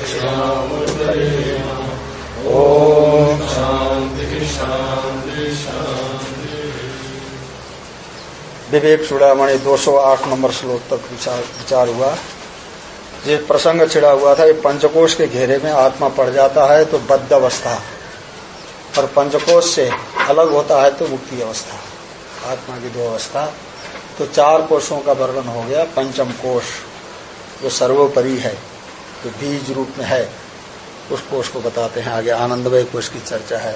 दक्षिणामूर्तये ॐ विवेक चूड़ामणि 208 नंबर श्लोक तक विचार विचार हुआ। ये प्रसंग छिड़ा हुआ था, ये पंचकोश के घेरे में आत्मा पड़ जाता है तो बद्ध अवस्था। और पंचकोश से अलग होता है तो मुक्ति अवस्था। आत्मा की दो अवस्था। तो चार कोशों का वर्णन हो गया, पंचम कोश, जो सर्वोपरि है। जो बीज रूप में है उस कोश को बताते हैं आगे, आनंदमय कोश की चर्चा है।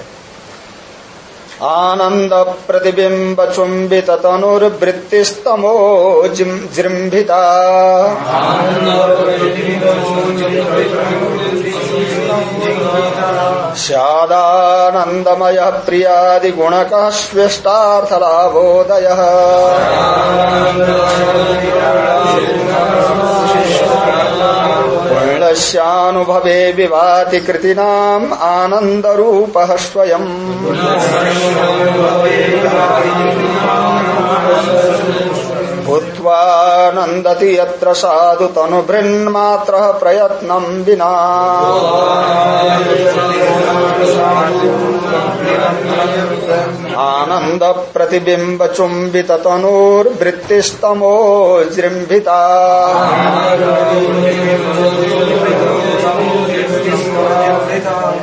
आनंद प्रतिबिंब चुंबित तनुर्वृत्ति तनुर्वृत्तिस्तमो जृंभिता स्यादानंदमय प्रियादिगुणक स्वेष्टार्थलाभोदय पुण्यस्यानुभवे विभाति कृतीनाम् आनन्दरूपः स्वयम्। भूत्वा नन्दति यत्र साधु तनुभृन्मात्रः प्रयत्नम् विना। आनन्द प्रतिबिम्ब चुम्बित तनूर्वृत्तिस्तमो जृम्भिता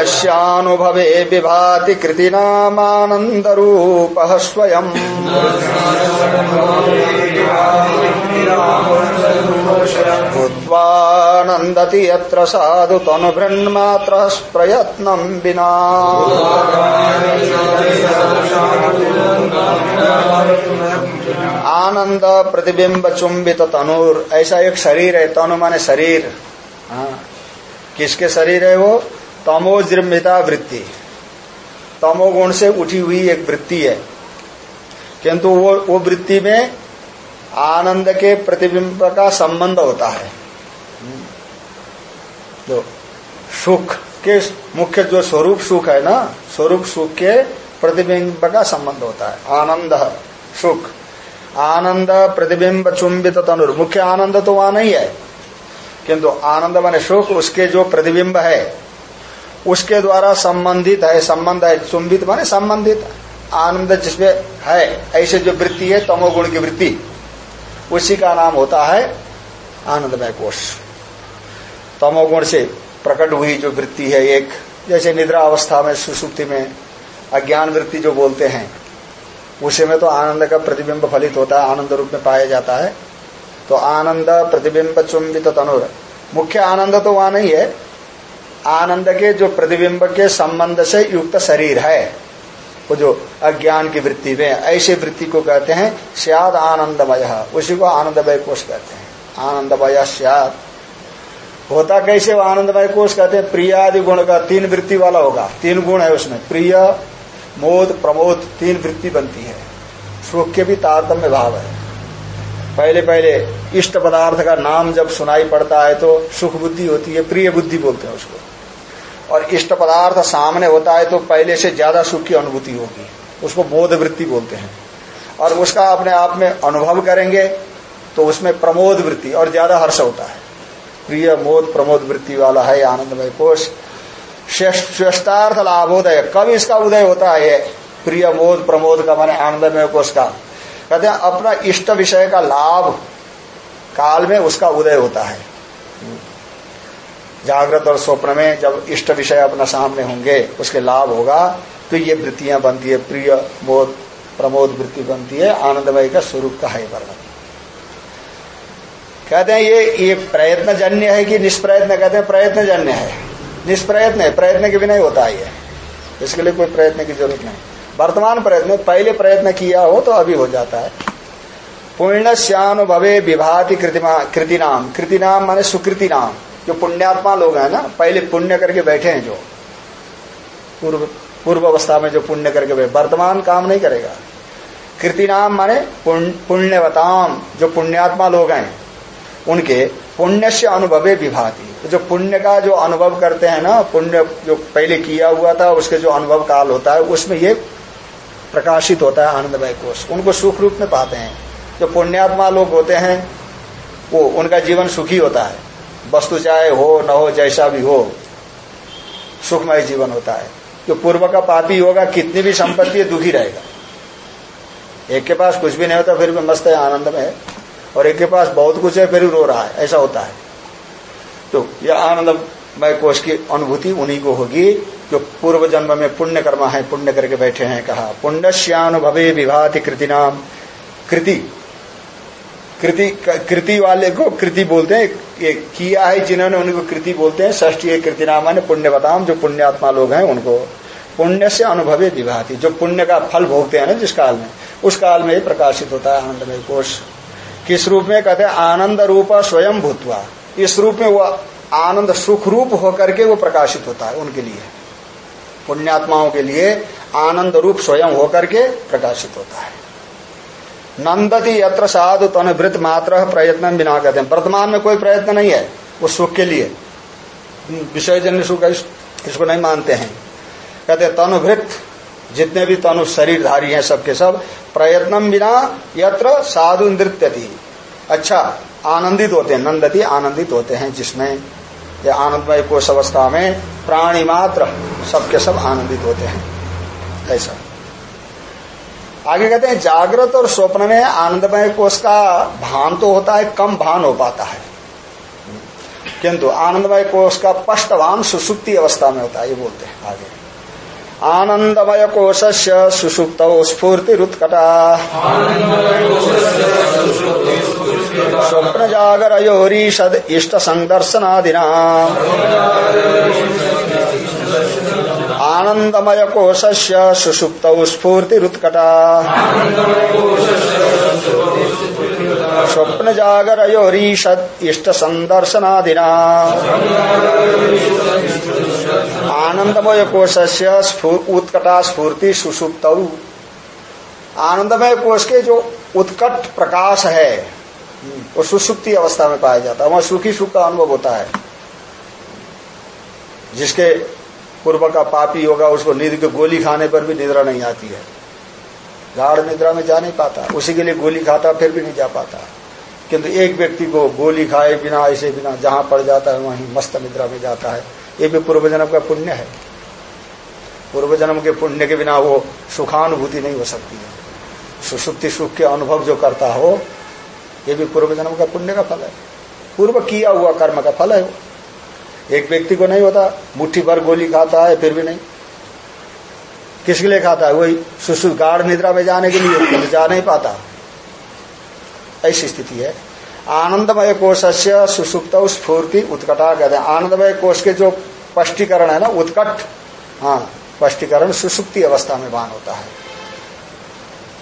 पुण्यस्यानुभवे विभाति कृतीनामानन्दरूपः स्वयम् भूत्वा यत्र साधु तनुभृन्मात्रः प्रयत्नम् विना। आनंद प्रतिबिंब चुंबित तनुर। ऐसा एक शरीर है, तनु माने शरीर। हाँ। किसके शरीर है वो? तमोजृम्बिता वृत्ति। तमोगुण से उठी हुई एक वृत्ति है। किंतु वो वो वृत्ति में आनंद के प्रतिबिंब का संबंध होता है। तो सुख के मुख्य जो स्वरूप सुख है ना, स्वरूप सुख के प्रतिबिंब का संबंध होता है। आनंद, सुख। आनंद, प्रतिबिंब, चुंबित तनुर। मुख्य आनंद तो वहाँ नहीं है। किंतु आनंद माने सुख, उसके जो प्रतिबिंब है उसके द्वारा संबंधित है, संबंध है, चुंबित माने संबंधित। आनंद जिसमें है, ऐसे जो वृत्ति है, तमोगुण की वृत्ति, उसी का नाम होता है आनंदमय कोष तमोगुण से प्रकट हुई जो वृत्ति है एक, जैसे निद्रा अवस्था में, सुसुप्ति में, अज्ञान वृत्ति जो बोलते हैं, उसी में तो आनंद का प्रतिबिंब फलित होता है, आनंद रूप में पाया जाता है। तो आनंद प्रतिबिंब चुंबित तनुर। मुख्य आनंद तो वहाँ नहीं है आनंद के जो प्रतिबिंब के संबंध से युक्त शरीर है, वो जो अज्ञान की वृत्ति में, ऐसे वृत्ति को कहते हैं, सियाद आनंदमय। उसी को आनंदमय कोष कहते हैं। आनंदमय सियाद। होता कैसे वो आनंदमय कोष कहते हैं प्रिय आदि गुण का तीन वृत्ति वाला होगा। तीन गुण है उसमें। प्रिय, मोद, प्रमोद, तीन वृत्ति बनती है। सुख के भी तारतम्य भाव है। पहले पहले इष्ट पदार्थ का नाम जब सुनाई पड़ता है तो सुख बुद्धि होती है, प्रिय बुद्धि बोलते हैं उसको। और इष्ट पदार्थ सामने होता है तो पहले से ज़्यादा सुख की अनुभूति होगी। उसको बोध वृत्ति बोलते हैं। और उसका अपने आप में अनुभव करेंगे तो उसमें प्रमोद वृत्ति और ज़्यादा हर्ष होता है। प्रिय मोद प्रमोद वृत्ति वाला है, आनंदमय कोष श्रेष्ठार्थ लाभोदय। कब इसका उदय होता है? प्रिय मोद प्रमोद का माने आनंदमय कोष का। कहते हैं, अपना इष्ट विषय का लाभ काल में उसका उदय होता है। जागृत और स्वप्न में जब इष्ट विषय अपना सामने होंगे, उसके लाभ होगा तो ये वृत्तियाँ बनती है, प्रिय, मोद, प्रमोद वृत्ति बनती है, आनंदमय का स्वरूप का है वर्णन। कहते हैं, ये ये प्रयत्न जन्य है कि निष्प्रयत्न? कहते हैं प्रयत्न जन्य है। निष्प्रयत्न है, प्रयत्न के बिना ही होता है इसके लिए कोई प्रयत्न की ज़रूरत नहीं। वर्तमान प्रयत्न पहले प्रयत्न किया हो तो अभी हो जाता है। पुण्यश्यानुभवे विभाति कृति नाम कृति नाम माने सुकृति नाम जो पुण्यात्मा लोग हैं ना, पहले पुण्य करके बैठे हैं जो। पूर्व पूर्व अवस्था में जो पुण्य करके बैठे, वर्तमान काम नहीं करेगा। कृति नाम माने पुण्यवताम, जो पुण्यात्मा लोग हैं, उनके पुण्य से अनुभवे विभाति। जो पुण्य का जो अनुभव करते हैं ना, पुण्य जो पहले किया हुआ था, उसके जो अनुभव काल होता है, उसमें ये प्रकाशित होता है आनंदमय कोष। उनको सुख रूप में पाते हैं। जो पुण्यात्मा लोग होते हैं, वो उनका जीवन सुखी होता है। वस्तु चाहे हो, न हो, जैसा भी हो, सुखमय जीवन होता है। जो पूर्व का पापी होगा, कितनी भी संपत्ति है, दुखी रहेगा। एक के पास कुछ भी नहीं होता, फिर भी मस्त है आनंद में है। और एक के पास बहुत कुछ है, फिर रो रहा है। ऐसा होता है। तो यह आनंदमय कोष की अनुभूति उन्हीं को होगी। जो पूर्व जन्म में पुण्य कर्मा है, पुण्य करके बैठे हैं, कहा पुण्यश्यानुभवे विभाति कृति। नाम कृति कृति कृति वाले को कृति बोलते हैं, ये किया है जिन्होंने उनको कृति बोलते हैं ष्टी कृति नाम है पुण्य बताम जो पुण्यात्मा लोग हैं उनको। पुण्य से अनुभवे विभाति, जो पुण्य का फल भोगते हैं ना जिस काल में, उस काल में ही प्रकाशित होता है आनंदमय कोष। किस रूप में? कहते हैं, आनंद रूप स्वयं भूतवा। इस रूप में वो आनंद सुख रूप होकर के वो प्रकाशित होता है उनके लिए। पुण्यात्माओं के लिए आनंद रूप स्वयं होकर के प्रकाशित होता है। नंदती यत्र साधु तनुवृत मात्र प्रयत्न बिना कहते हैं वर्तमान में कोई प्रयत्न नहीं है, वो सुख के लिए। विषय जन्य सुख इसको नहीं मानते हैं। कहते तनुभृत, जितने भी तनु शरीरधारी हैं सबके सब, प्रयत्न बिना यत्र साधु नृत्य अच्छा आनंदित होते हैं, नंदती आनंदित होते हैं जिसमें ये आनंदमय कोष अवस्था में प्राणी मात्र सबके सब आनंदित होते हैं। ऐसा। आगे कहते हैं, जागृत और स्वप्न में आनंदमय कोष का भान तो होता है, कम भान हो पाता है। किंतु आनंदमय कोष का स्पष्टवान सुसुप्ति अवस्था में होता है, ये बोलते हैं आगे। आनंदमय कोश से सुसुप्त स्फूर्ति रुत्कटा स्वप्न जागर योरीषद इष्ट संदर्शनादिना आनंदमय कोश से सुषुप्त स्फूर्तिरुत्कटा। स्वप्न जागरयोरीषद इष्ट संदर्शनादिना आनंदमय कोश से उत्कटा स्फूर्ति सुषुप्त आनंदमय कोश के जो उत्कट प्रकाश है वो सुसुप्ति अवस्था में पाया जाता है। वहाँ सुखी सुख का अनुभव होता है। जिसके पूर्व का पापी होगा, उसको नींद की गोली खाने पर भी निद्रा नहीं आती है। गाढ़ निद्रा में जा नहीं पाता। उसी के लिए गोली खाता, फिर भी नहीं जा पाता। किंतु एक व्यक्ति को गोली खाए बिना, ऐसे बिना, जहाँ पड़ जाता है, वहीं मस्त निद्रा में जाता है। ये भी पूर्व जन्म का पुण्य है। पूर्व जन्म के पुण्य के बिना वो सुखानुभूति नहीं हो सकती है। सुसुप्ति सुख के अनुभव जो करता हो ये भी पूर्व जन्म का पुण्य का फल है। पूर्व किया हुआ कर्म का फल है एक व्यक्ति को नहीं होता, मुट्ठी भर गोली खाता है, फिर भी नहीं। किसके लिए खाता है? वही सुसु गाढ़ निद्रा में जाने के लिए जा नहीं पाता। ऐसी स्थिति है। आनंदमय कोष से सुसुप्त स्फूर्ति उत्कटा कहते हैं। आनंदमय कोष के जो स्पष्टीकरण है ना, उत्कट हाँ स्पष्टीकरण सुसुप्ति अवस्था में भान होता है।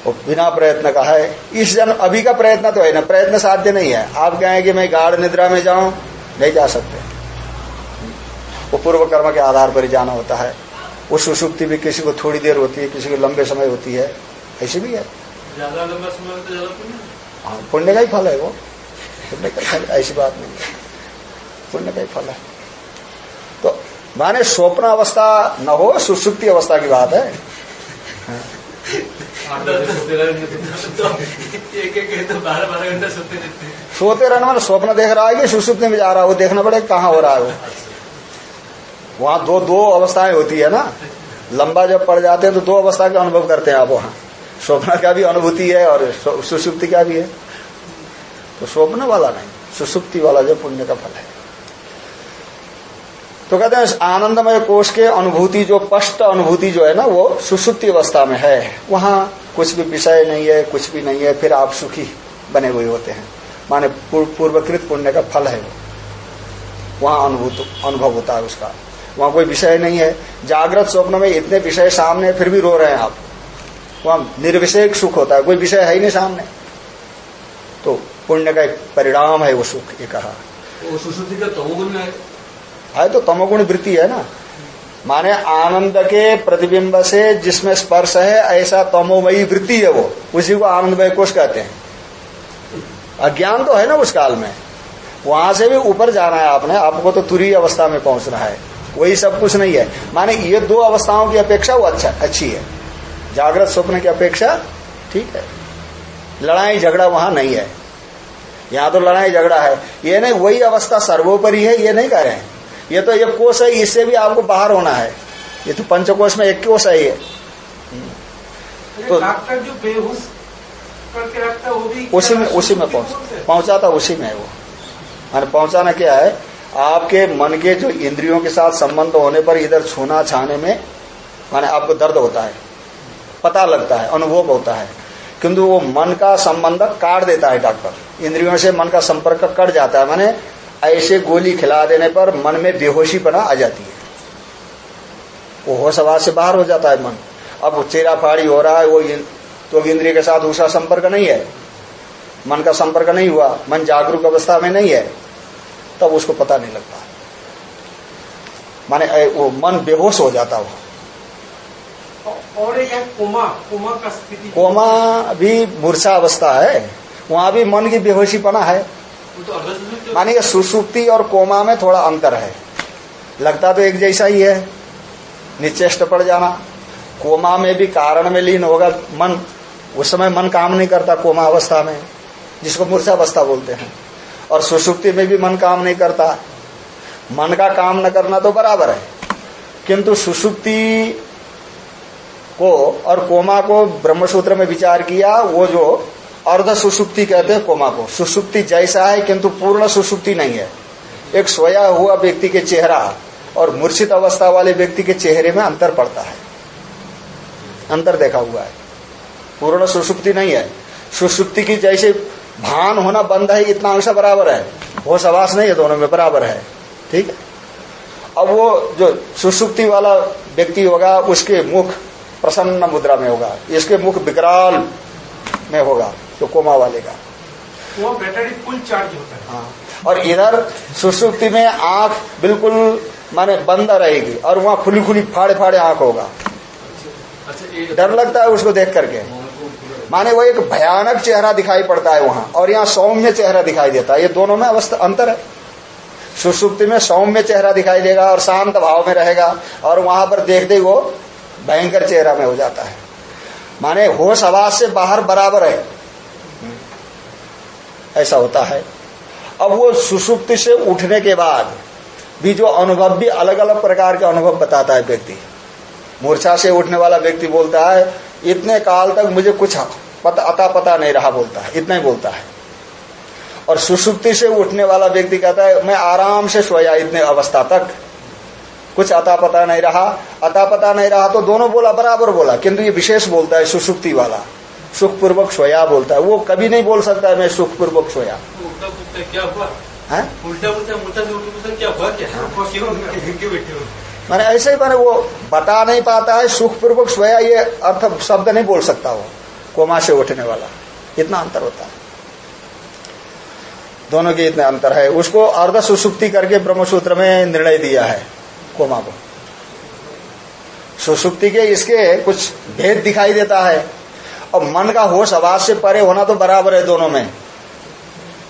वो बिना प्रयत्न का है। इस जन्म अभी का प्रयत्न तो है ना प्रयत्न साध्य नहीं है। आप कहें कि मैं गाढ़ निद्रा में जाऊँ नहीं जा सकते। वो पूर्व कर्म के आधार पर ही जाना होता है। वो सुसुप्ति भी किसी को थोड़ी देर होती है किसी को लंबे समय होती है। ऐसी भी है। ज़्यादा लंबा समय तो ज़्यादा पुण्य हाँ। पुण्य का ही फल है वो। पुण्य का फल ऐसी बात नहीं है। पुण्य का ही फल है। तो माने स्वप्न अवस्था न हो सुसुप्ति अवस्था की बात है। सोते रहने वाले स्वप्न देख रहा है कि सुसुप्ति में जा रहा है, वो देखना पड़ेगा कहाँ हो रहा है वो। वहाँ दो दो अवस्थाएँ होती है ना। लंबा जब पड़ जाते हैं तो दो अवस्था का अनुभव करते हैं आप वहाँ। स्वप्न का भी अनुभूति है और सुसुप्ति का भी है। तो स्वप्न वाला नहीं, सुसुप्ति वाला जो पुण्य का फल है। तो कहते हैं आनंदमय कोष के अनुभूति जो स्पष्ट अनुभूति जो है ना, वो सुसुप्ति अवस्था में है। वहाँ कुछ भी विषय नहीं है, कुछ भी नहीं है, फिर आप सुखी बने हुए होते हैं। माने पूर्वकृत पुण्य का फल है वो। वहाँ अनुभूत, अनुभव होता है उसका। वहाँ कोई विषय नहीं है। जागृत स्वप्न में इतने विषय सामने फिर भी रो रहे हैं आप। वहाँ निर्विषय सुख होता है, कोई विषय है ही नहीं सामने। तो पुण्य का एक परिणाम है वो सुख, ये कहा। है तो तमोगुण वृत्ति है ना। माने आनंद के प्रतिबिंब से जिसमें स्पर्श है, ऐसा तमोमयी वृत्ति है वो। उसी को आनंदमय कोष कहते हैं। अज्ञान तो है ना उस काल में। वहाँ से भी ऊपर जाना है आपने, आपको तो तुरी अवस्था में पहुँचना है। वही सब कुछ नहीं है। माने ये दो अवस्थाओं की अपेक्षा वो अच्छा अच्छी है। जागृत स्वप्न की अपेक्षा ठीक है। लड़ाई झगड़ा वहाँ नहीं है। यहाँ तो लड़ाई झगड़ा है। ये नहीं, वही अवस्था सर्वोपरि है, ये नहीं कह रहे हैं। ये तो एक कोष है इससे भी आपको बाहर होना है। ये तो पंचकोश में एक कोष है ये। तो- डॉक्टर जो बेहोश करके रखता वो भी उसी में उसी में पहुँच पहुंचाता उसी में है वो। माने पहुंचाना क्या है आपके मन के जो इंद्रियों के साथ संबंध होने पर इधर छूना छाने में माने आपको दर्द होता है पता लगता है अनुभव होता है। किंतु वो मन का संबंध काट देता है डॉक्टर। इंद्रियों से मन का संपर्क कट जाता है माने ऐसे गोली खिला देने पर मन में बेहोशी पना आ जाती है। वो होश आवाज़ से बाहर हो जाता है मन। अब चेरा फाड़ी हो रहा है वो तो इंद्रिय के साथ उसका संपर्क नहीं है। मन का संपर्क नहीं हुआ मन जागरूक अवस्था में नहीं है तब उसको पता नहीं लगता। माने वो मन बेहोश हो जाता वो और एक कोमा कोमा का स्थिति कोमा भी मूर्छा अवस्था है वहाँ भी मन की बेहोशीपना है। तो अर्ध सुश्रुति माने ये सुसुप्ति और कोमा में थोड़ा अंतर है। लगता तो एक जैसा ही है। निचेष्ट पड़ जाना। कोमा में भी कारण में लीन होगा। मन उस समय मन काम नहीं करता कोमा अवस्था में, जिसको मूर्छा अवस्था बोलते हैं। और सुसुप्ति में भी मन काम नहीं करता। मन का काम न करना तो बराबर है। किंतु सुसुप्ति को और कोमा को ब्रह्मसूत्र में विचार किया, वो जो अर्ध सुसुप्ति कहते हैं कोमा को। सुसुप्ति जैसा है, किंतु पूर्ण सुसुप्ति नहीं है। एक सोया हुआ व्यक्ति के चेहरा और मूर्छित अवस्था वाले व्यक्ति के चेहरे में अंतर पड़ता है। अंतर देखा हुआ है। पूर्ण सुसुप्ति नहीं है। सुसुप्ति की जैसे भान होना बंद है, इतना अंश बराबर है। होश आवास नहीं है, दोनों में बराबर है। ठीक है? अब वो जो सुसुप्ति वाला व्यक्ति होगा, उसके मुख प्रसन्न मुद्रा में होगा। इसके मुख विकराल में होगा। जो कोमा वाले का। वो बैटरी फुल चार्ज होता है। हाँ। और इधर सुसुप्ति में आँख बिल्कुल माने बंद रहेगी और वहाँ खुली खुली फाड़े फाड़े आँख होगा। अच्छा डर लगता है उसको देख करके। माने वो एक भयानक चेहरा दिखाई पड़ता है वहाँ और यहाँ सौम्य चेहरा दिखाई देता है। ये दोनों में अवस्था अंतर है। सुसुप्ति में सौम्य चेहरा दिखाई देगा और शांत भाव में रहेगा और वहाँ पर देखते ही वो भयंकर चेहरा में हो जाता है। माने होश आवाज़ से बाहर बराबर है। ऐसा होता है। अब वो सुसुप्ति से उठने के बाद भी जो अनुभव भी अलग अलग प्रकार के अनुभव बताता है व्यक्ति। मूर्छा से उठने वाला व्यक्ति बोलता है, इतने काल तक मुझे कुछ पता अता पता नहीं रहा, बोलता है। इतना ही बोलता है। और सुसुप्ति से उठने वाला व्यक्ति कहता है, मैं आराम से सोया इतने अवस्था तक। कुछ अता पता नहीं रहा। अता पता नहीं रहा तो दोनों बोला, बराबर बोला, किंतु ये विशेष बोलता है सुसुप्ति वाला। सुखपूर्वक सोया बोलता है। वो कभी नहीं बोल सकता है मैं सुखपूर्वक सोया। क्या हुआ? है? हो? मैंने ऐसे ही मैंने वो बता नहीं पाता है सुखपूर्वक सोया ये अर्थ शब्द नहीं बोल सकता वो। कोमा से उठने वाला। इतना अंतर होता है। दोनों के इतने अंतर है। उसको अर्ध सुसुप्ति करके ब्रह्मसूत्र में निर्णय दिया है कोमा को। सुसुप्ति के इसके कुछ भेद दिखाई देता है। और मन का होश आवाज़ से परे होना तो बराबर है दोनों में।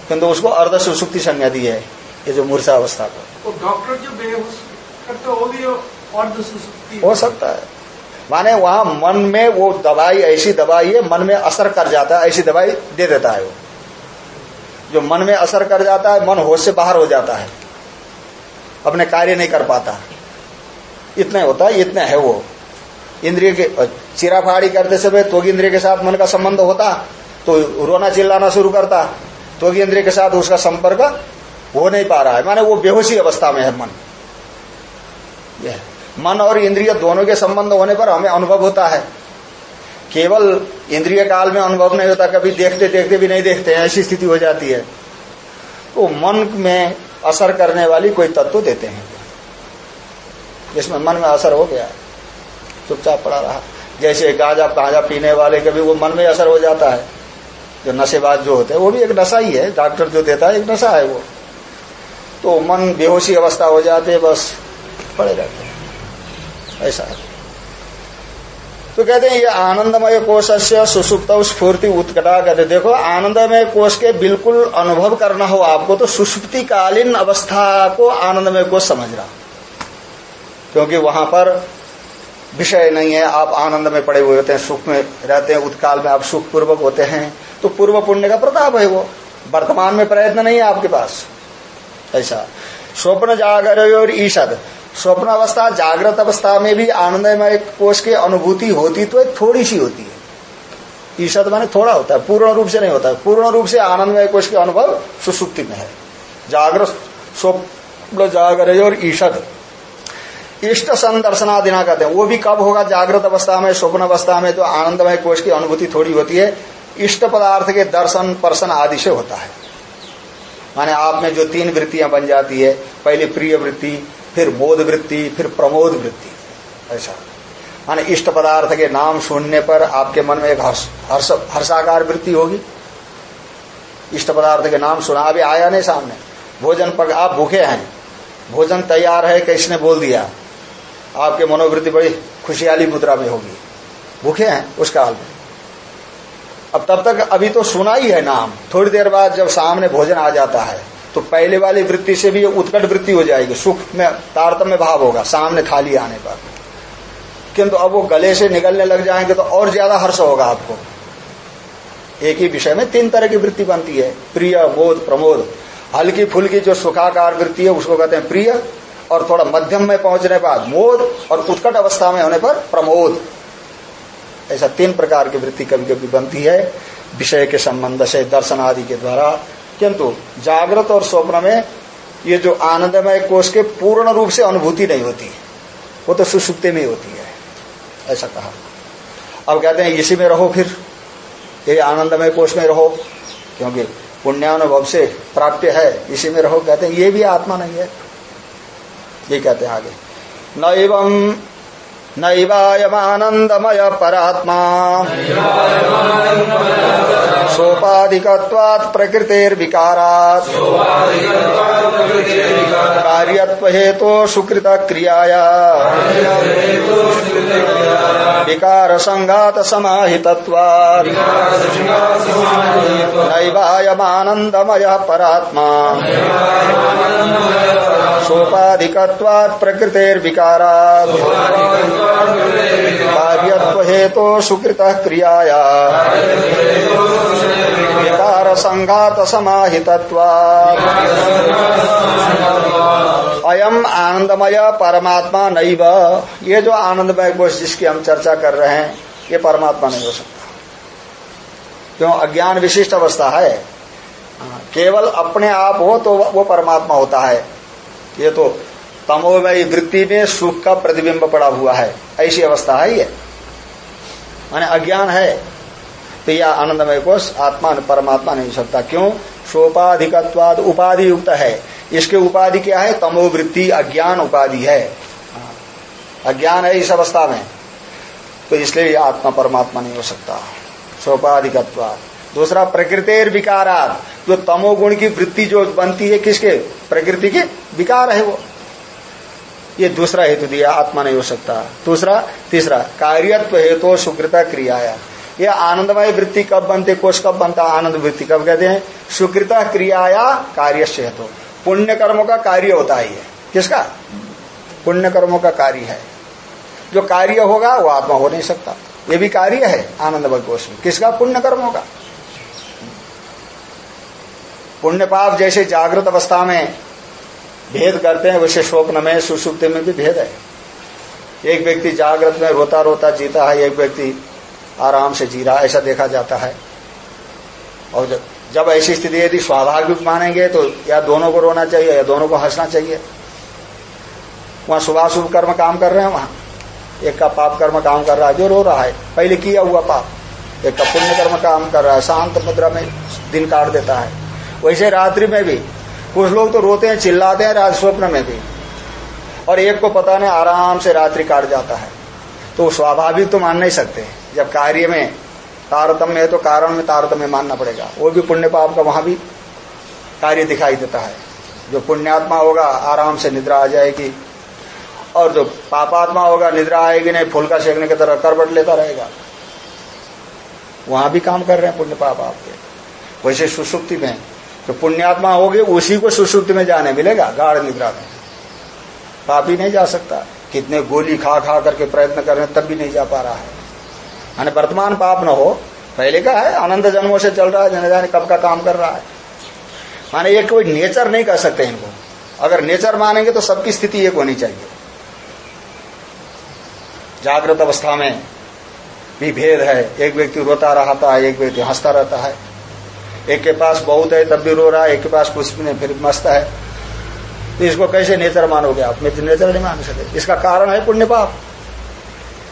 किंतु उसको अर्ध सुसुप्ति संज्ञा दी है ये जो मूर्छा अवस्था को। डॉक्टर जो बेहोश करते वो भी और सुसुप्ति हो सकता है। माने वहाँ मन में वो दवाई ऐसी दवाई है मन में असर कर जाता है ऐसी दवाई दे देता है वो। जो मन में असर कर जाता है मन होश से बाहर हो जाता है। अपने कार्य नहीं कर पाता। इतना होता है इतना है वो। इंद्रिय के चिराफाड़ी करते समय तो इंद्रिय के साथ मन का संबंध होता तो रोना चिल्लाना शुरू करता तो इंद्रिय के साथ उसका संपर्क हो नहीं पा रहा है। माने वो बेहोशी अवस्था में है मन। यह मन और इंद्रिय दोनों के संबंध होने पर हमें अनुभव होता है। केवल इंद्रिय काल में अनुभव नहीं होता, कभी देखते देखते भी नहीं देखते हैं, ऐसी स्थिति हो जाती है। तो मन में असर करने वाली कोई तत्व देते हैं। जिसमें मन में असर हो गया। चुपचाप पड़ा रहा। जैसे गाजा गाजा पीने वाले के भी वो मन में असर हो जाता है। जो नशेबाज जो होते हैं, वो भी एक नशा ही है। डॉक्टर जो देता है, एक नशा है वो। तो मन बेहोशी अवस्था हो जाते है बस पड़े रहते हैं। ऐसा है। तो कहते हैं, ये आनंदमय कोष से सुसुप्त स्फूर्ति उत्कटा कहते देखो, आनंदमय कोष के बिल्कुल अनुभव करना हो आपको तो सुसुप्ति कालीन अवस्था को आनंदमय कोश समझना। क्योंकि वहाँ पर विषय नहीं है, आप आनंद में पड़े हुए होते हैं, सुख में रहते हैं, उत्काल में आप सुख पूर्वक होते हैं तो पूर्व पुण्य का प्रताप है वो। वर्तमान में प्रयत्न नहीं है आपके पास। ऐसा। स्वप्न जागर और ईषद। स्वप्न अवस्था जागृत अवस्था में भी आनंदमय कोष की अनुभूति होती तो थोड़ी सी होती है। ईषद माने थोड़ा होता है, पूर्ण रूप से नहीं होता। है पूर्ण रूप से आनंदमय कोष के अनुभव सुसुप्ति में है। जागृत, स्वप्न जागर और ईषद। इष्ट संदर्शनादिना कहते हैं। वो भी कब होगा? जागृत अवस्था में, स्वप्न अवस्था में तो आनंदमय कोष की अनुभूति थोड़ी होती है, इष्ट पदार्थ के दर्शन, पर्सन आदि से होता है। माने आप में जो तीन वृत्तियाँ बन जाती है, पहले प्रिय वृत्ति, फिर बोध वृत्ति, फिर प्रमोद वृत्ति। ऐसा। माने इष्ट पदार्थ के नाम सुनने पर आपके मन में एक हर्ष हर्ष, हर्षाकार वृत्ति होगी। इष्ट पदार्थ के नाम सुना, अभी आया नहीं सामने। भोजन पर, आप भूखे हैं। भोजन तैयार है किसने बोल दिया? आपके मनोवृत्ति बड़ी खुशहाली मुद्रा में होगी। भूखे हैं उस काल में। अब तब तक अभी तो सुना ही है नाम। थोड़ी देर बाद जब सामने भोजन आ जाता है तो पहले वाली वृत्ति से भी उत्कट वृत्ति हो जाएगी। सुख में, तारतम्य भाव होगा सामने थाली आने पर। किंतु अब वो गले से निकलने लग जाएँगे तो और ज़्यादा हर्ष होगा आपको। एक ही विषय में तीन तरह की वृत्ति बनती है। प्रिय, बोध, प्रमोद। हल्की फुल्की जो सुखाकार वृत्ति है, उसको कहते हैं प्रिय और थोड़ा मध्यम में पहुँचने बाद मोद और उत्कट अवस्था में होने पर प्रमोद। ऐसा तीन प्रकार की वृत्ति कभी कभी बनती है, विषय के संबंध से, दर्शन आदि के द्वारा। किंतु जागृत और स्वप्न में ये जो आनंदमय कोष के पूर्ण रूप से अनुभूति नहीं होती वो तो सुसुप्ति में होती है, ऐसा कहा। अब कहते हैं, इसी में रहो फिर, ये आनंदमय कोष में रहो, क्योंकि पुण्यानुभव से प्राप्य है, इसी में रहो। कहते हैं, ये भी आत्मा नहीं है। ये कहते हैं आगे। नैवम नैवायमानंदमय परात्मा। सोपाधिकत्वात् प्रकृतेर्विकारात्। कार्यत्व हेतु सुकृत क्रियाया विकार संघात समाहितत्वात् नैवायमानंदमय परात्मा। सोपाधिकत्वात् प्रकृतेर्विकारात्। कार्यत्व हेतु सुकृत क्रियाया विकार संघात समाहितत्वात् अयम आनंदमय परमात्मा नैव। ये जो आनंदमय कोष जिसकी हम चर्चा कर रहे हैं, ये परमात्मा नहीं हो सकता। क्यों? अज्ञान विशिष्ट अवस्था है, केवल अपने आप हो तो वो परमात्मा होता है। ये तो तमोमय वृत्ति में सुख का प्रतिबिंब पड़ा हुआ है। ऐसी अवस्था है ये। माने अज्ञान है। तो यह आनंदमय कोष आत्मा परमात्मा नहीं सकता। क्यों? सोपाधिकत्वाद उपाधि युक्त है। इसके उपाधि क्या है? तमोवृत्ति अज्ञान उपाधि है। अज्ञान है इस अवस्था में। तो इसलिए यह आत्मा परमात्मा नहीं हो सकता। सोपाधिकत्वाद। दूसरा, प्रकृतिर विकारात जो तमोगुण की वृत्ति जो बनती है किसके? प्रकृति के। विकार है वो। ये दूसरा हेतु दिया, आत्मा नहीं हो सकता। दूसरा, तीसरा, कार्यत्व हेतु सुकृता क्रियाया यह आनंदमय वृत्ति कब बनते कोष कब बनता, आनंद वृत्ति कब कहते हैं? सुकृता क्रियाया कार्य से हेतु। पुण्य कर्मों का कार्य होता है किसका? पुण्य कर्मों का कार्य है। जो कार्य होगा, वो आत्मा हो नहीं सकता। ये भी कार्य है, आनंदमय कोष में। किसका? पुण्य कर्मों का। पुण्य पाप जैसे जागृत अवस्था में भेद करते हैं वैसे स्वप्न में सुसुप्ति में भी भेद है। एक व्यक्ति जागृत में रोता रोता जीता है, एक व्यक्ति आराम से जी रहा ऐसा देखा जाता है। और जब जब ऐसी स्थिति यदि स्वाभाविक मानेंगे तो या दोनों को रोना चाहिए, या दोनों को हंसना चाहिए। वहाँ शुभाशुभ कर्म काम कर रहे हैं वहाँ। एक का पाप कर्म काम कर रहा है, जो रो रहा है, पहले किया हुआ पाप। एक का पुण्य कर्म काम कर रहा है, शांत मुद्रा में दिन काट देता है। वैसे रात्रि में भी कुछ लोग तो रोते हैं, चिल्लाते हैं राज स्वप्न में भी। और एक को पता नहीं, आराम से रात्रि काट जाता है। तो स्वाभाविक तो मान नहीं सकते। जब कार्य में तारतम्य है तो कारण में तारतम्य मानना पड़ेगा। वो भी पुण्य पाप का वहाँ भी कार्य दिखाई देता है। जो पुण्यात्मा होगा, आराम से निद्रा आ जाएगी। और जो पापात्मा होगा, निद्रा आएगी नहीं, फुलका सेकने की तरह करबट लेता रहेगा। वहाँ भी काम कर रहे हैं पुण्य पाप आपके। वैसे सुसुप्ति में जो पुण्यात्मा होगी, उसी को सुसुप्ति में जाने मिलेगा, गाढ़ निद्रा में। पापी नहीं जा सकता। कितने गोली खा खा करके प्रयत्न कर रहे तब भी नहीं जा पा रहा है। माने वर्तमान पाप न हो, पहले का है, आनंद जन्मों से चल रहा है, जन जाने कब का काम कर रहा है। माने ये कोई नेचर नहीं कर सकते इनको। अगर नेचर मानेंगे तो सबकी स्थिति एक होनी चाहिए। जागृत अवस्था में भी भेद है। एक व्यक्ति रोता रहता है, एक व्यक्ति हंसता रहता है। एक के पास बहुत है, तब भी रो रहा है, एक के पास कुछ भी नहीं, फिर मस्त है। तो इसको कैसे नेचर मानोगे आप? मैं नेचर नहीं मान सकते। इसका कारण है पुण्य पाप।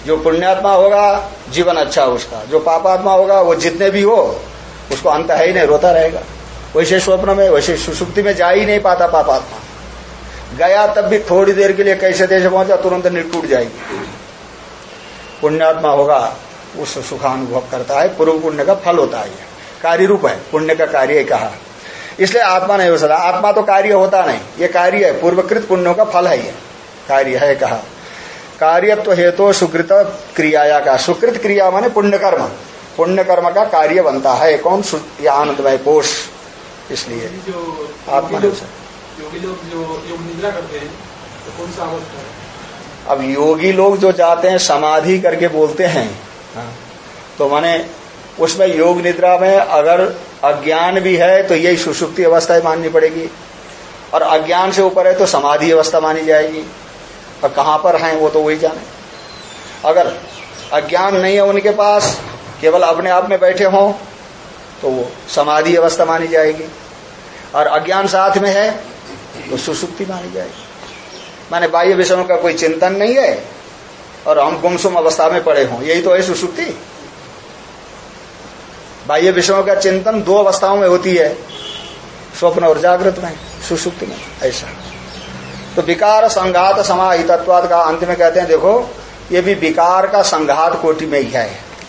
जो पुण्यात्मा होगा, जीवन अच्छा उसका। जो पापात्मा होगा, वो जितने भी हो, उसको अंत है ही नहीं, रोता रहेगा। वैसे स्वप्न में, वैसे सुसुप्ति में जा ही नहीं पाता पापात्मा। गया तब भी थोड़ी देर के लिए कैसे देश पहुँचा, तुरंत नीट टूट जाएगी। पुण्यात्मा होगा, उस सुखानुभव करता है, पूर्व पुण्य का फल होता है। कार्य रूप है पुण्य का कार्य कहा इसलिए आत्मा नहीं हो सकता। आत्मा तो कार्य होता नहीं। ये कार्य है पूर्वकृत पुण्यों का फल है ये। कार्य है कहा कार्यत्व हेतु तो सुकृत क्रियाया का। सुकृत क्रिया माने पुण्य कर्म पुण्य कर्म का कार्य बनता है। कौन ये आनंदमय कोष इसलिए आत्मा योगी लोग योगी लोग जो योग निद्रा करते हैं तो है? अब योगी लोग जो जाते हैं समाधि करके बोलते हैं तो माने उसमें योग निद्रा में अगर अज्ञान भी है तो यही सुषुप्ति अवस्था माननी पड़ेगी। और अज्ञान से ऊपर है तो समाधि अवस्था मानी जाएगी। और कहाँ पर हैं, वो तो वही जाने। अगर अज्ञान नहीं है उनके पास, केवल अपने आप में बैठे हों तो वो समाधि अवस्था मानी जाएगी। और अज्ञान साथ में है तो सुसुप्ति मानी जाएगी। माने बाह्य विषयों का कोई चिंतन नहीं है, और हम गुमसुम अवस्था में पड़े हों, यही तो है सुसुप्ति बाह्य विषयों का चिंतन दो अवस्थाओं में होती है स्वप्न और जागृत में सुसुप्ति में ऐसा। तो विकार संघात समाहितत्वाद का अंत में कहते हैं देखो ये भी विकार का संघात कोटि में ही है।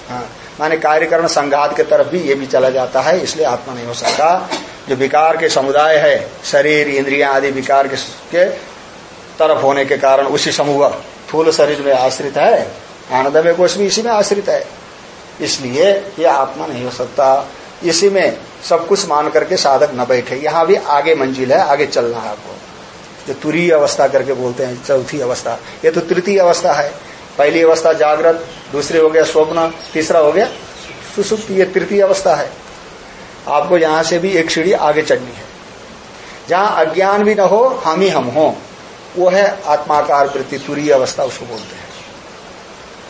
हाँ, माने कार्यकरण संघात के तरफ़ भी ये भी चला जाता है इसलिए आत्मा नहीं हो सकता। जो विकार के समुदाय है शरीर इंद्रिया आदि विकार के, तरफ़ होने के कारण उसी समूह फूल शरीर में आश्रित है आनंद में कोष भी इसी में आश्रित है। इसलिए ये आत्मा नहीं हो सकता। इसी में सब कुछ मान करके साधक न बैठे। यहाँ भी आगे मंजिल है, आगे चलना है आपको। जो तुरीय अवस्था करके बोलते हैं, चौथी अवस्था। ये तो तृतीय अवस्था है। पहली अवस्था जागृत, दूसरी हो गया स्वप्न, तीसरा हो गया सुसुप्त। ये तृतीय अवस्था है। आपको यहाँ से भी एक सीढ़ी आगे चढ़नी है। जहाँ अज्ञान भी न हो, हम ही हम हो। वो है आत्माकार वृत्ति तुरीय अवस्था, उसको बोलते हैं।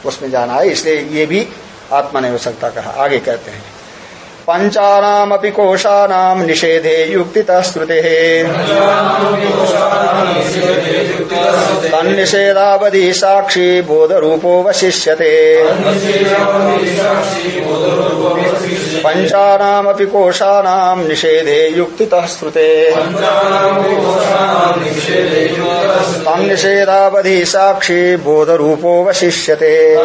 उसमें जाना है, इसलिए ये भी आत्मा नहीं हो सकता कहा। आगे कहते हैं। पंचानाम अपि कोशानाम निषेधे युक्ति श्रुते तन्निषेधावधि साक्षी बोधरूपो वशिष्यते। पंचानामपि कोशानाम निषेधे युक्तितः श्रुते। तन्निषेधावधि साक्षी बोधरूपो वशिष्यते।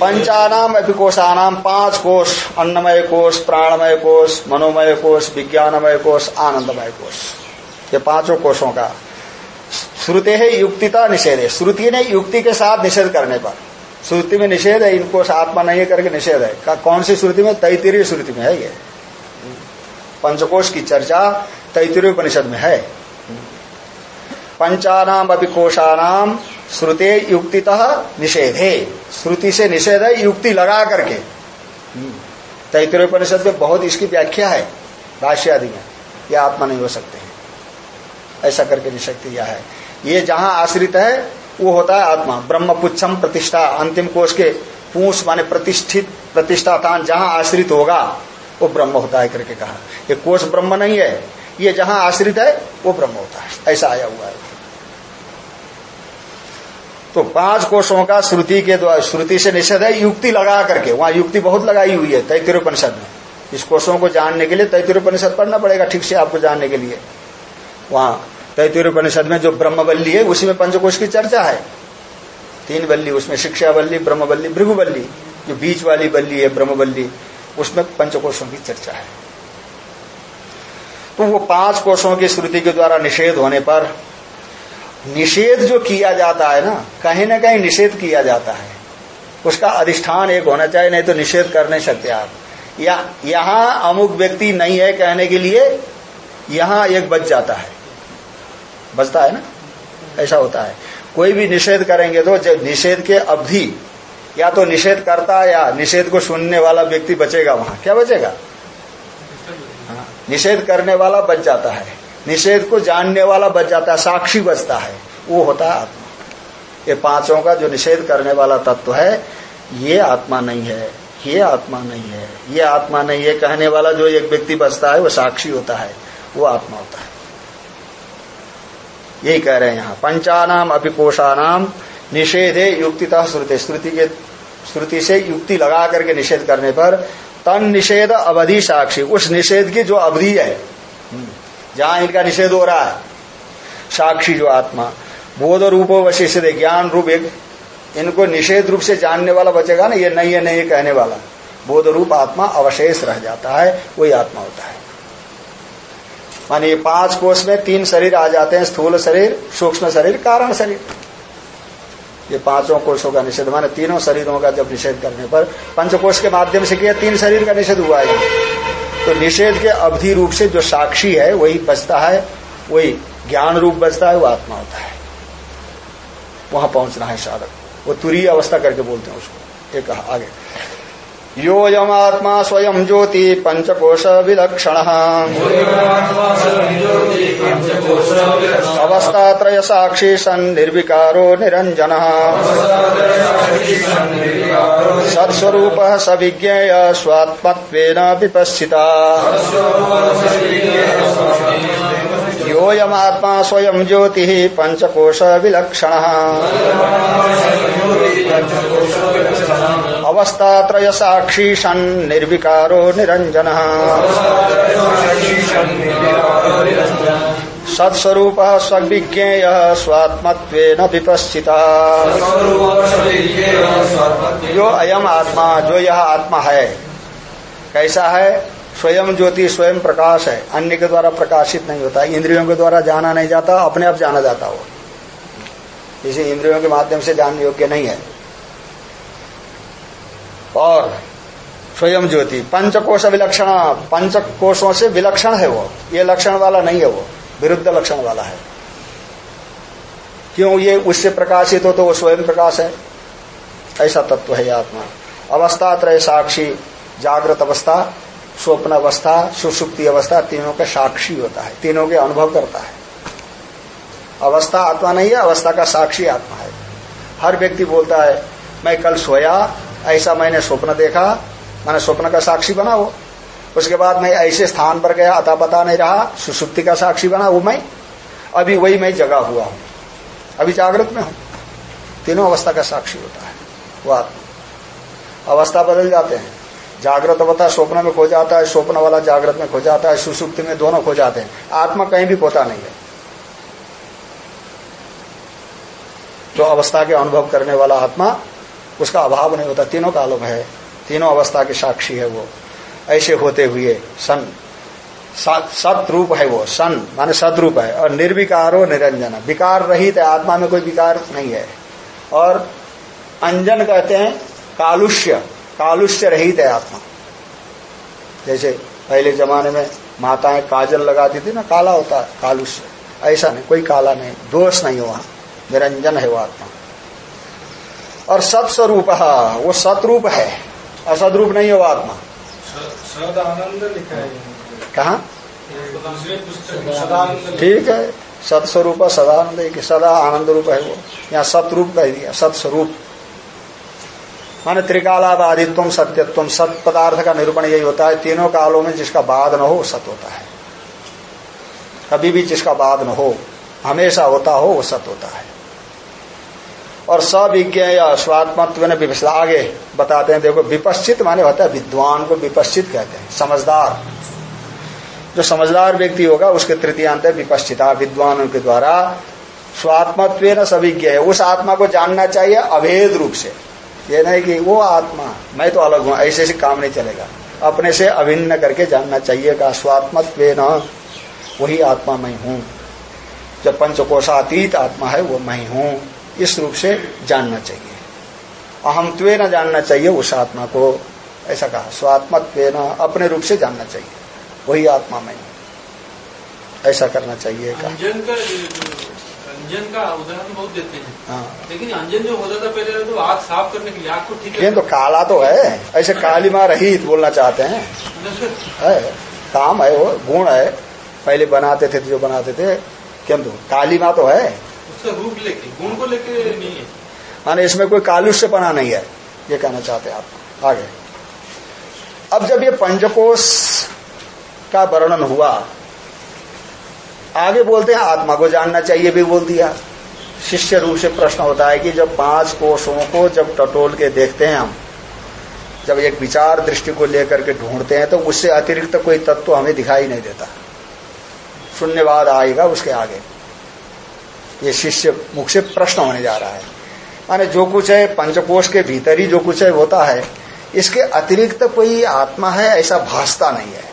पंचानाम अपि कोशानाम पाँच कोष अन्नमय कोष प्राणमय कोष मनोमय कोष विज्ञानमय कोष आनंदमय कोष ये पाँचों कोषों का। श्रुति है युक्तिता निषेध है। श्रुति ने युक्ति के साथ निषेध करने पर। श्रुति में निषेध है, इनको आत्मा नहीं करके निषेध है। का कौन सी श्रुति में? तैतरीय श्रुति में है ये। पंचकोश की चर्चा तैतरीय उपनिषद में है। पंचानाम अभी कोशानाम श्रुते युक्तितः निषेधे। श्रुति से निषेध है, युक्ति लगा करके। तैतृय परिषद में बहुत इसकी व्याख्या है। भाष्य आदि में। यह आत्मा नहीं हो सकते। ऐसा करके निशक्ति यह है। ये जहाँ आश्रित है, वो होता है आत्मा। ब्रह्म पुच्छम प्रतिष्ठा, अंतिम कोष के पूछ माने प्रतिष्ठित, प्रतिष्ठातान जहाँ आश्रित होगा, वो ब्रह्म होता है करके कहा। ये कोष ब्रह्म नहीं है। ये जहाँ आश्रित है, वो ब्रह्म होता है। ऐसा आया हुआ है। तो पाँच कोषों का श्रुति के द्वारा श्रुति से निषेध है, युक्ति लगा करके। वहाँ युक्ति बहुत लगाई हुई है तैतृपनिषद में। इस कोषों को जानने के लिए तैतृपनिषद पढ़ना पड़ेगा, ठीक से आपको जानने के लिए। वहाँ। तैतुर उपनिषद में जो ब्रह्मवल्ली है, उसी में पंचकोश की चर्चा है। तीन बल्ली उसमें शिक्षा बल्ली ब्रह्मवल्ली भृगुबल्ली जो बीच वाली बल्ली है, ब्रह्मवल्ली, उसमें पंचकोशों की चर्चा है। तो वो पाँच कोशों की श्रुति के द्वारा निषेध होने पर, निषेध जो किया जाता है ना, कहीं ना कहीं निषेध किया जाता है। उसका अधिष्ठान एक होना चाहिए, नहीं तो निषेध कर नहीं सकते आप। या, यहाँ अमुक व्यक्ति नहीं है कहने के लिए, यहाँ एक बच जाता है। बचता है ना? ऐसा होता है। कोई भी निषेध करेंगे तो जब निषेध के अवधि या तो निषेध करता या निषेध को सुनने वाला व्यक्ति बचेगा वहाँ। क्या बचेगा? हाँ, निषेध करने वाला बच जाता है। निषेध को जानने वाला बच जाता है साक्षी बचता है। वो होता है आत्मा। ये पाँचों का जो निषेध करने वाला तत्व है ये आत्मा नहीं है ये आत्मा नहीं है ये आत्मा नहीं है कहने वाला जो एक व्यक्ति बचता है वो साक्षी होता है वो आत्मा होता है। यही कह रहे हैं यहाँ। पंचानाम अपिकोषानाम निषेधे युक्तिता श्रुति। श्रुति के श्रुति से युक्ति लगा करके निषेध करने पर तन निषेध अवधि साक्षी। उस निषेध की जो अवधि है हम्म, जहाँ इनका निषेध हो रहा है साक्षी जो आत्मा। बोध रूपो वशिष्ठ ज्ञान रूप एक इनको निषेध रूप से जानने वाला बचेगा ना ये नहीं है नहीं कहने वाला। बोध रूप आत्मा अवशेष रह जाता है वही आत्मा होता है। माने ये पाँच कोष में तीन शरीर आ जाते हैं, स्थूल शरीर, सूक्ष्म शरीर, कारण शरीर। ये पाँचों कोषों का निषेध, माने तीनों शरीरों का जब निषेध करने पर पंचकोष के माध्यम से किया, तीन शरीर का निषेध हुआ है। तो निषेध के अवधि रूप से जो साक्षी है, वही बचता है, वही ज्ञान रूप बचता है, वो आत्मा होता है। वहाँ पहुँचना है साधक वो तुरीय अवस्था करके बोलते हैं उसको। एक आगे। योयमात्मा स्वयं ज्योति पंचकोश विलक्षण। अवस्थात्रय साक्षी सन् निर्विकारो निरंजन सत्स्वरूप सविज्ञेय स्वात्मत्वेन विपश्चिता। योयमात्मा स्वयं ज्योति पंचकोश विलक्षण। अवस्थात्रय साक्षी सन् निर्विकारो निरंजन सत्स्वरूप स्विज्ञेय स्वात्म विपश्चिता जो अयम आत्मा, जो यह आत्मा है, कैसा है? स्वयं ज्योति, स्वयं प्रकाश है। अन्य के द्वारा प्रकाशित नहीं होता, इंद्रियों के द्वारा जाना नहीं जाता, अपने आप जाना जाता हो। इसे इंद्रियों के माध्यम से जानने योग्य नहीं है। और स्वयं ज्योति। पंचकोश विलक्षण पंच कोशों से विलक्षण है वो। ये लक्षण वाला नहीं है वो। विरुद्ध लक्षण वाला है। क्यों? ये उससे प्रकाशित हो तो वो स्वयं प्रकाश है। ऐसा तत्व है आत्मा। अवस्था, त्रय, साक्षी, जागृत अवस्था, स्वप्न अवस्था, सुसुप्ति अवस्था, तीनों का साक्षी होता है। तीनों के अनुभव करता है। अवस्था आत्मा नहीं है, अवस्था का साक्षी आत्मा है। हर व्यक्ति बोलता है, मैं कल सोया ऐसा मैंने स्वप्न देखा, मैंने स्वप्न का साक्षी बना वो। उसके बाद मैं ऐसे स्थान पर गया, अता पता नहीं रहा, सुसुप्ति का साक्षी बना वो मैं। अभी वही मैं जगा हुआ हूँ। अभी जागृत में हूँ। तीनों अवस्था का साक्षी होता है, वो आत्मा। अवस्था बदल जाते हैं। जागृत अवस्था स्वप्न में खो जाता है, स्वप्न वाला जागृत में खो जाता है, सुसुप्ति में दोनों खो जाते हैं। आत्मा कहीं भी खोता नहीं है। जो अवस्था के अनुभव करने वाला आत्मा उसका अभाव नहीं होता। तीनों कालों में है। तीनों अवस्था के साक्षी है वो। ऐसे होते हुए सन सत रूप है वो। सन माने सदरूप है। और निर्विकारो निरंजन। विकार रहित है। आत्मा में कोई विकार नहीं है। और अंजन कहते हैं कालुष्य। कालुष्य रहित है आत्मा। जैसे पहले जमाने में माताएँ काजल लगाती थी ना, काला होता कालुष्य। ऐसा नहीं, कोई काला नहीं। दोष नहीं वहाँ। निरंजन है वो आत्मा। और सत्स्वरूप वो सतरूप है। असदरूप नहीं है वो आत्मा। सदानंद लिखा है। कहा? ठीक है। सत्स्वरूप सदानंद सदा आनंद रूप है वो। यहाँ सतरूप कह दिया सत्स्वरूप माने त्रिकालादित्व सत्यत्व सत पदार्थ का निरूपण यही होता है। तीनों कालों में जिसका बाद न हो वो सत होता है। कभी भी जिसका बाद न हो हमेशा होता हो वो सत होता है। और सविज्ञ या स्वात्मत्व ने विपस्ला आगे बताते हैं, देखो विपश्चित माने होता है विद्वान को विपश्चित कहते हैं, समझदार। जो समझदार व्यक्ति होगा, उसके तृतीय तृतीयांत विपस्थिता, विद्वानों के द्वारा स्वात्मत्व न सविज्ञ है, उस आत्मा को जानना चाहिए अभेद रूप से। ये नहीं कि वो आत्मा, मैं तो अलग हूँ, ऐसे ऐसे काम नहीं चलेगा। अपने से अभिन्न करके जानना चाहिए का स्वात्मत्व न, वही आत्मा मैं हूँ। जब पंचकोशातीत आत्मा है, वो मैं हूँ। इस रूप से जानना चाहिए। अहमत्व न जानना चाहिए उस आत्मा को ऐसा कहा स्वात्मत्व न अपने रूप से जानना चाहिए वही आत्मा में ऐसा करना चाहिए अंजन का अंजन का उदाहरण बहुत देते हैं। हाँ। लेकिन अंजन जो होता था पहले तो आग साफ़ करने के लिए आग को ठीक ये तो काला तो है ऐसे काली माँ रहित बोलना चाहते हैं। है काम है वो गुण है। पहले बनाते थे जो बनाते थे किंतु काली माँ तो है। उसका रूप लेके, गुण को लेके नहीं है। माने इसमें कोई कालुष्य बना नहीं है, ये कहना चाहते हैं आप। आगे। अब जब ये पंचकोश का वर्णन हुआ, आगे बोलते हैं, आत्मा को जानना चाहिए भी बोल दिया। शिष्य रूप से प्रश्न होता है कि जब पाँच कोषों को जब टटोल के देखते हैं हम, जब एक विचार दृष्टि को लेकर के ढूंढते हैं तो उससे अतिरिक्त कोई तत्व हमें दिखाई नहीं देता। शून्यवाद आएगा उसके आगे। ये शिष्य मुख से प्रश्न होने जा रहा है। माने जो कुछ है, पंचकोश के भीतर ही जो कुछ है, होता है। इसके अतिरिक्त तो कोई आत्मा है, ऐसा भासता नहीं है।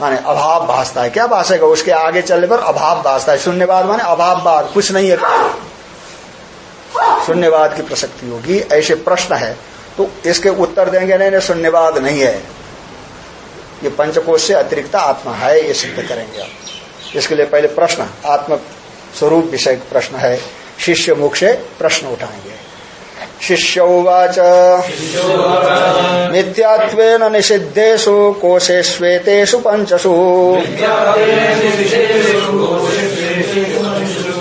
माने अभाव भासता है। क्या भाषेगा उसके आगे चलने पर अभाव भासता है। शून्यवाद माने अभाववाद, कुछ नहीं है। शून्यवाद की प्रसक्ति होगी। ऐसे प्रश्न है। तो इसके उत्तर देंगे नहीं, शून्यवाद नहीं है। ये पंचकोश से अतिरिक्त आत्मा है, ये सिद्ध करेंगे आप। इसके लिए पहले प्रश्न आत्म स्वरूप विषय प्रश्न है। शिष्य मुख से प्रश्न उठाएँगे। शिष्य उवाच मिथ्यात्वेन निषिद्धेषु कोशेष्वेतेषु पंचसु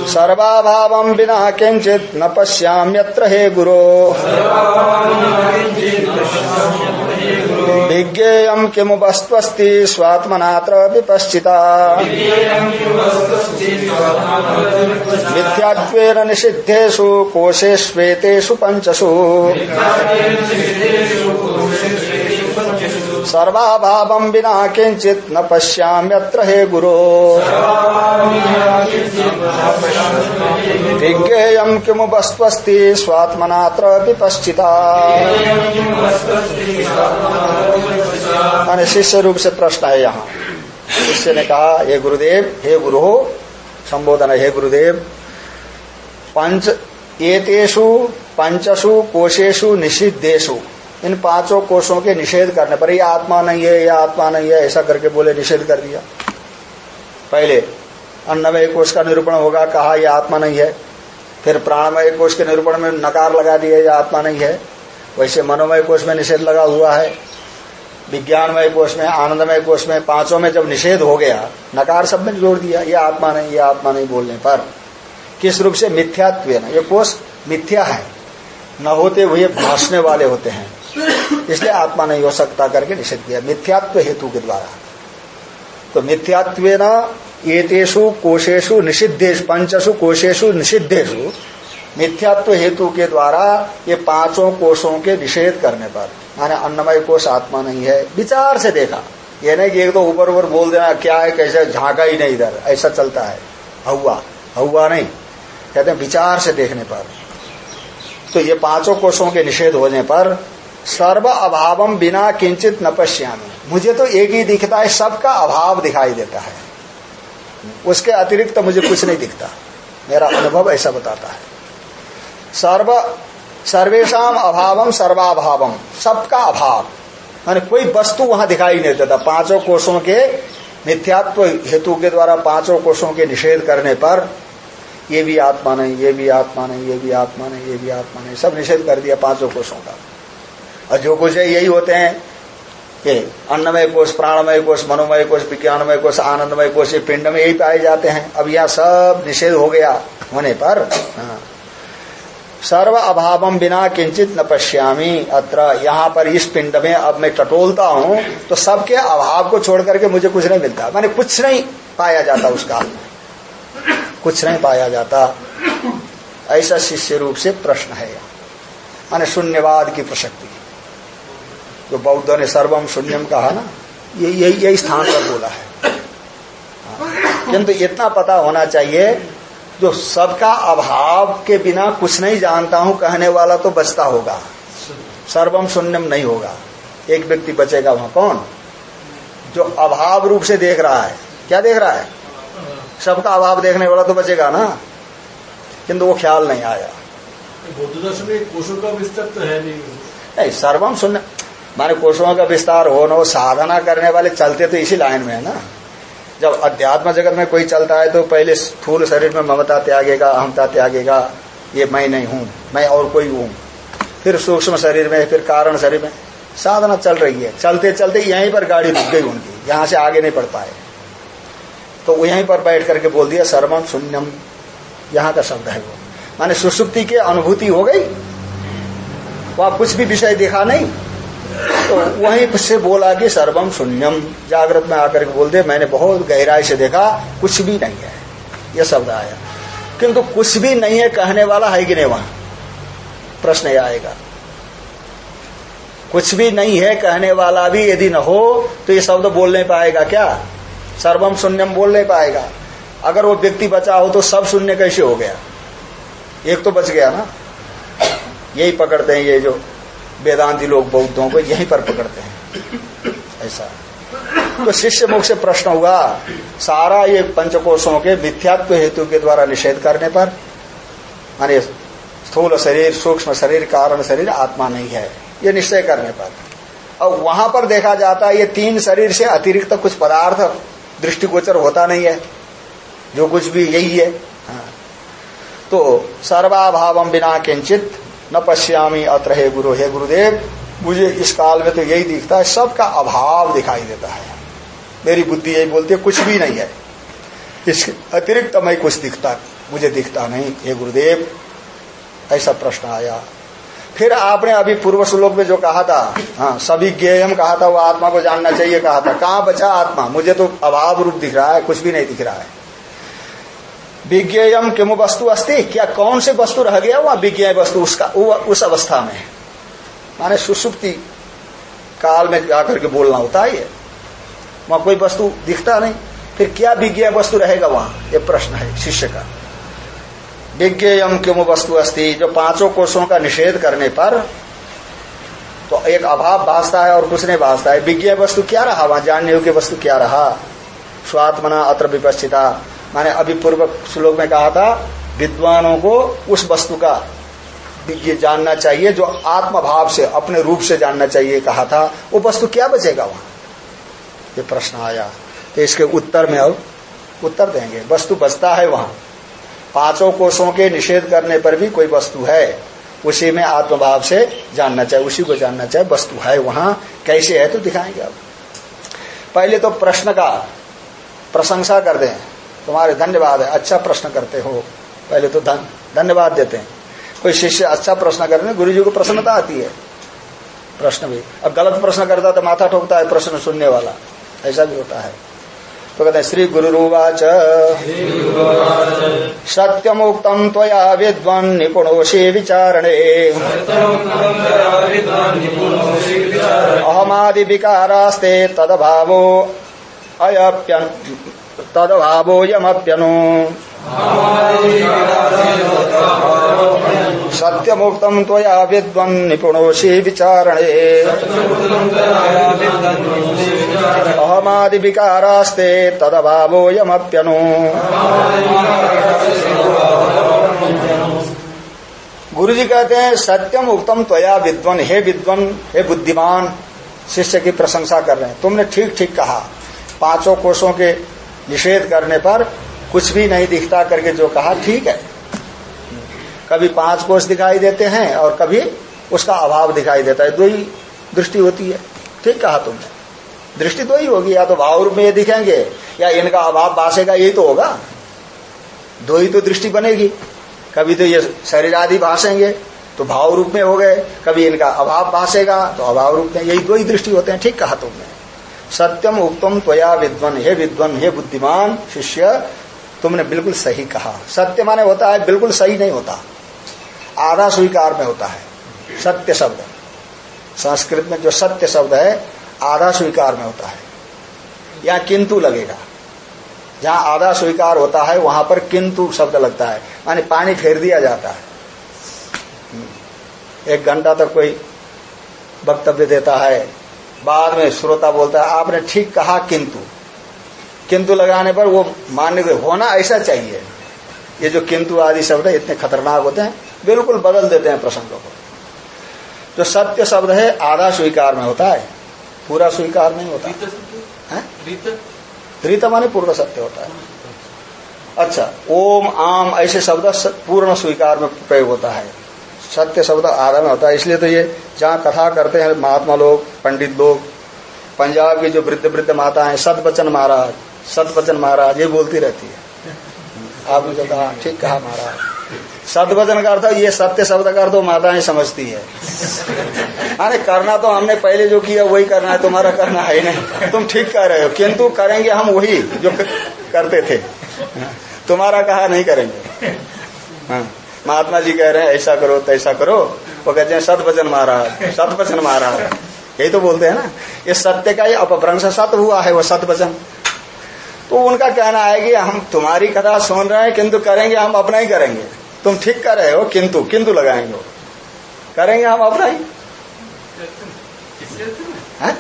सर्वाभावं विना किंचित न पश्याम्यत्र हे गुरो। विज्ञेयं किमु वस्त्वस्ति स्वात्मनात्र विपश्चिता। मिथ्यात्वेन निषिद्धेषु कोशेष्वेतेषु पंचसु सर्वाभावं विना किंचित न पश्याम्यत्र हे गुरो। विज्ञेयं किमु वस्त्वस्ति स्वात्मनात्र विपश्चिता माने शिष्य रूप से प्रश्न है यहाँ। शिष्य ने कहा, हे गुरुदेव, हे गुरु, संबोधन हे गुरुदेव, पंच एतेषु, पंचसु, कोशेषु निषिद्धेशु इन पाँचों कोषों के निषेध करने पर यह आत्मा नहीं है यह आत्मा नहीं है, ऐसा करके बोले, निषेध कर दिया। पहले, अन्नमय कोष का निरूपण होगा, कहा यह आत्मा नहीं है। फिर प्राणमय कोष के निरूपण में नकार लगा दिया यह आत्मा नहीं है। वैसे मनोमय कोष में निषेध लगा हुआ है। विज्ञानमय कोष में, आनंदमय कोष में पाँचों में जब निषेध हो गया, नकार सब में जोड़ दिया, ये आत्मा नहीं, ये आत्मा नहीं बोलने पर, किस रूप से मिथ्यात्व ये कोष मिथ्या है। न होते हुए भाषने वाले होते हैं। इसलिए आत्मा नहीं हो सकता करके निषेध किया। मिथ्यात्व हेतु के द्वारा। तो मिथ्यात्व एतेषु कोशेषु निषिद्धेश पंचसु कोशेषु निषिद्धेशु मिथ्यात्व हेतु के द्वारा ये पाँचों कोषों के निषेध करने पर। माने अन्नमय कोष आत्मा नहीं है। विचार से देखा। ये नहीं कि एक तो ऊपर ऊपर बोल देना, क्या है, कैसे, झांका ही नहीं इधर। ऐसा चलता है। हवा। हवा नहीं। कहते विचार से देखने पर। तो ये पाँचों कोषों के निषेध होने पर सर्व अभावम बिना किंचित न पश्यामी। मुझे तो एक ही दिखता है, सबका अभाव दिखाई देता है। उसके अतिरिक्त तो मुझे कुछ नहीं दिखता। मेरा अनुभव ऐसा बताता है। सर्व सर्वेशम अभावम सर्वाभावम सबका अभाव। माने कोई वस्तु वहाँ दिखाई नहीं देता। पाँचों कोषों के मिथ्यात्व हेतु के द्वारा पाँचों कोषों के निषेध करने पर ये भी आत्मा नहीं, ये भी आत्मा नहीं, ये भी आत्मा नहीं, ये भी आत्मा नहीं, सब निषेध कर दिया पाँचों कोषों का। और जो कुछ है, यही होते हैं। ये अन्नमय कोष, प्राणमय कोष, मनोमय कोष, विज्ञानमय कोष, आनंदमय कोष, ये पिंड में यही पाए जाते हैं। अब यहाँ सब निषेध हो गया होने पर हाँ। सर्व अभावम बिना किंचित न पश्यामी, अत्र यहाँ पर इस पिंड में अब मैं टटोलता हूँ तो सबके अभाव को छोड़ करके मुझे कुछ नहीं मिलता। मैंने कुछ नहीं पाया जाता उस काल में कुछ नहीं पाया जाता। ऐसा शिष्य रूप से प्रश्न है। माने शून्यवाद की प्रसक्ति जो बौद्ध ने सर्वम शून्यम कहा ना ये यही यही स्थान पर बोला है। किंतु इतना पता होना चाहिए जो सबका अभाव के बिना कुछ नहीं जानता हूँ कहने वाला तो बचता होगा। सर्वम शून्यम नहीं होगा। एक व्यक्ति बचेगा वहाँ कौन? जो अभाव रूप से देख रहा है। क्या देख रहा है? सबका अभाव देखने वाला तो बचेगा ना। किंतु वो ख्याल नहीं आया। बौद्ध दर्शन में कोशों का विस्तार तो है नहीं। नहीं सर्वम शून्य माने कोषों का विस्तार हो न हो साधना करने वाले चलते तो इसी लाइन में है ना। जब अध्यात्म जगत में कोई चलता है तो पहले स्थूल शरीर में ममता त्यागेगा अहमता त्यागेगा, ये मैं नहीं हूँ, मैं और कोई हूँ। फिर सूक्ष्म शरीर में, फिर कारण शरीर में साधना चल रही है। चलते चलते यहीं पर गाड़ी रुक गई उनकी, यहाँ से आगे नहीं बढ़ पाए। तो यहीं पर बैठ करके बोल दिया सर्वम शून्यम। यहाँ का शब्द है वो। माने सुसुप्ति की अनुभूति हो गई। वहाँ कुछ भी विषय देखा नहीं। तो वहीं से बोला कि सर्वम शून्यम जागृत में आकर के बोल दे, मैंने बहुत गहराई से देखा, कुछ भी नहीं है। यह शब्द आया। किंतु कुछ भी नहीं है कहने वाला है कि नहीं वहाँ? प्रश्न आएगा। कुछ भी नहीं है कहने वाला भी यदि न हो तो ये शब्द बोल नहीं पाएगा क्या? सर्वम शून्यम बोल नहीं पाएगा। अगर वो व्यक्ति बचा हो तो सब शून्य कैसे हो गया? एक तो बच गया ना? यही पकड़ते हैं ये जो वेदांति लोग बौद्धों को यहीं पर पकड़ते हैं। ऐसा। तो शिष्य मुख से प्रश्न हुआ सारा ये पंचकोशों के मिथ्यात्व हेतु के द्वारा निषेध करने पर, माने स्थूल शरीर, सूक्ष्म शरीर, कारण शरीर, आत्मा नहीं है। ये निश्चय करने पर। और वहाँ पर देखा जाता है, ये तीन शरीर से अतिरिक्त कुछ पदार्थ, दृष्टिगोचर होता नहीं है। जो कुछ भी यही है। हाँ। तो सर्वाभाव बिना किंचित न पश्यामी अत्र हे गुरु, हे गुरुदेव, मुझे इस काल में तो यही दिखता है, सबका अभाव दिखाई देता है। मेरी बुद्धि यही बोलती है, कुछ भी नहीं है। इसके अतिरिक्त मैं कुछ दिखता, मुझे दिखता नहीं, हे गुरुदेव, ऐसा प्रश्न आया। फिर आपने अभी पूर्व श्लोक में जो कहा था हाँ सभी ज्ञेयम कहा था, वो आत्मा को जानना चाहिए कहा था। कहाँ बचा आत्मा? मुझे तो अभाव रूप दिख रहा है, कुछ भी नहीं दिख रहा है। विज्ञेयम किमु वस्तु अस्ति? क्या कौन से वस्तु रह गया वहाँ विज्ञ वस्तु उसका उस अवस्था में? माने सुसुप्ति काल में जाकर के बोलना होता है ये। वहाँ कोई वस्तु दिखता नहीं। फिर क्या विज्ञ वस्तु रहेगा वहाँ? ये प्रश्न है शिष्य का। विज्ञेयम किमु वस्तु अस्ति? जो पाँचों कोषों का निषेध करने पर तो एक अभाव भाजता है और कुछ नहीं भाजता है। विज्ञ वस्तु क्या रहा? वहाँ जानने योग्य वस्तु क्या रहा? स्वात्मना अत्र विपस्थिता माने अभी पूर्व श्लोक में कहा था, विद्वानों को उस वस्तु का ये जानना चाहिए, जो आत्मभाव से, अपने रूप से जानना चाहिए, कहा था। वो वस्तु क्या बचेगा वहाँ? ये प्रश्न आया। तो इसके उत्तर में अब उत्तर देंगे। वस्तु बचता है वहाँ। पाँचों कोषों के निषेध करने पर भी कोई वस्तु है। उसी में आत्मभाव से जानना चाहिए, उसी को जानना चाहिए, वस्तु है वहाँ। कैसे है तो दिखाएँगे अब। पहले तो प्रश्न का प्रशंसा कर दें। तुम्हारे धन्यवाद है अच्छा प्रश्न करते हो। पहले तो धन, धन्यवाद देते हैं। कोई शिष्य अच्छा प्रश्न करने गुरु जी को प्रसन्नता आती है। प्रश्न भी। अब गलत प्रश्न करता तो माथा ठोकता है प्रश्न सुनने वाला। ऐसा भी होता है। तो कहते हैं, श्री गुरुवाच। सत्यमुक्तम त्वया विद्वन निपुणोषे विचारणे। अहमादि विकारास्ते तदभावो अयप्यन तदभावोयमप्यनु सत्यमुक्तम त्वया विद्वन् विचारणे। अहमादि विकारास्ते तदभावोयमप्यनु गुरु जी कहते हैं सत्यम उत्तम त्वया विद्वन। हे विद्वन, हे बुद्धिमान, शिष्य की प्रशंसा कर रहे हैं। तुमने ठीक ठीक कहा। पाँचों कोषों के निषेध करने पर कुछ भी नहीं दिखता करके जो कहा, ठीक है। कभी पाँच कोष दिखाई देते हैं और कभी उसका अभाव दिखाई देता है। दो ही दृष्टि होती है। ठीक कहा तुमने। दृष्टि तो ही होगी। या तो भाव रूप में ये दिखेंगे, या इनका अभाव भाषेगा यही तो होगा। दो ही तो दृष्टि बनेगी। कभी तो ये शरीर आदि भाषेंगे तो भाव रूप में हो गए। कभी इनका अभाव भाषेगा तो अभाव रूप में यही दो ही दृष्टि होते हैं। ठीक कहा तुमने। सत्यम उत्तम त्वया विद्वन। हे विद्वन, हे बुद्धिमान शिष्य, तुमने बिल्कुल सही कहा। सत्य माने होता है, बिल्कुल सही नहीं होता। आधा स्वीकार में होता है। सत्य शब्द। संस्कृत में जो सत्य शब्द है, आधा स्वीकार में होता है। या किंतु लगेगा। जहाँ आधा स्वीकार होता है, वहाँ पर किंतु शब्द लगता है। माने पानी फेर दिया जाता है। एक घंटा तक कोई वक्तव्य देता है बाद में श्रोता बोलता है आपने ठीक कहा किंतु। किंतु लगाने पर वो मान्य होना ऐसा चाहिए। ये जो किंतु आदि शब्द है इतने खतरनाक होते हैं बिल्कुल बदल देते हैं प्रसंगों को। जो सत्य शब्द है आधा स्वीकार में होता है पूरा स्वीकार नहीं होता? है? रीत माने पूर्ण सत्य होता है। अच्छा ओम आम ऐसे शब्द पूर्ण स्वीकार में प्रयोग होता है। सत्य शब्द में होता है। इसलिए तो ये जहाँ कथा करते हैं महात्मा लोग पंडित लोग पंजाब की जो वृद्ध वृद्ध माता है सतवचन महाराज सतवचन महाराज ये बोलती रहती है। आपने जो कहा ठीक कहा महाराज। सतवचन का अर्थ ये सत्य शब्द का अर्थ माताएँ समझती है। अरे करना तो हमने पहले जो किया वही करना है तुम्हारा करना ही नहीं। तुम ठीक कह रहे हो किंतु करेंगे हम वही जो करते थे। तुम्हारा कहा नहीं करेंगे। हाँ, महात्मा जी कह रहे हैं ऐसा करो तैसा करो। वो कहते हैं सतवचन महाराज सतवचन महाराज। यही तो बोलते हैं ना। ये सत्य का ही अपभ्रंश सत्य हुआ है वो सतवचन तो उनका कहना है कि हम तुम्हारी कथा सुन रहे हैं किंतु करेंगे हम अपना ही करेंगे। तुम ठीक कर रहे हो किंतु किंतु लगाएँगे। करेंगे हम अपना ही? हैं?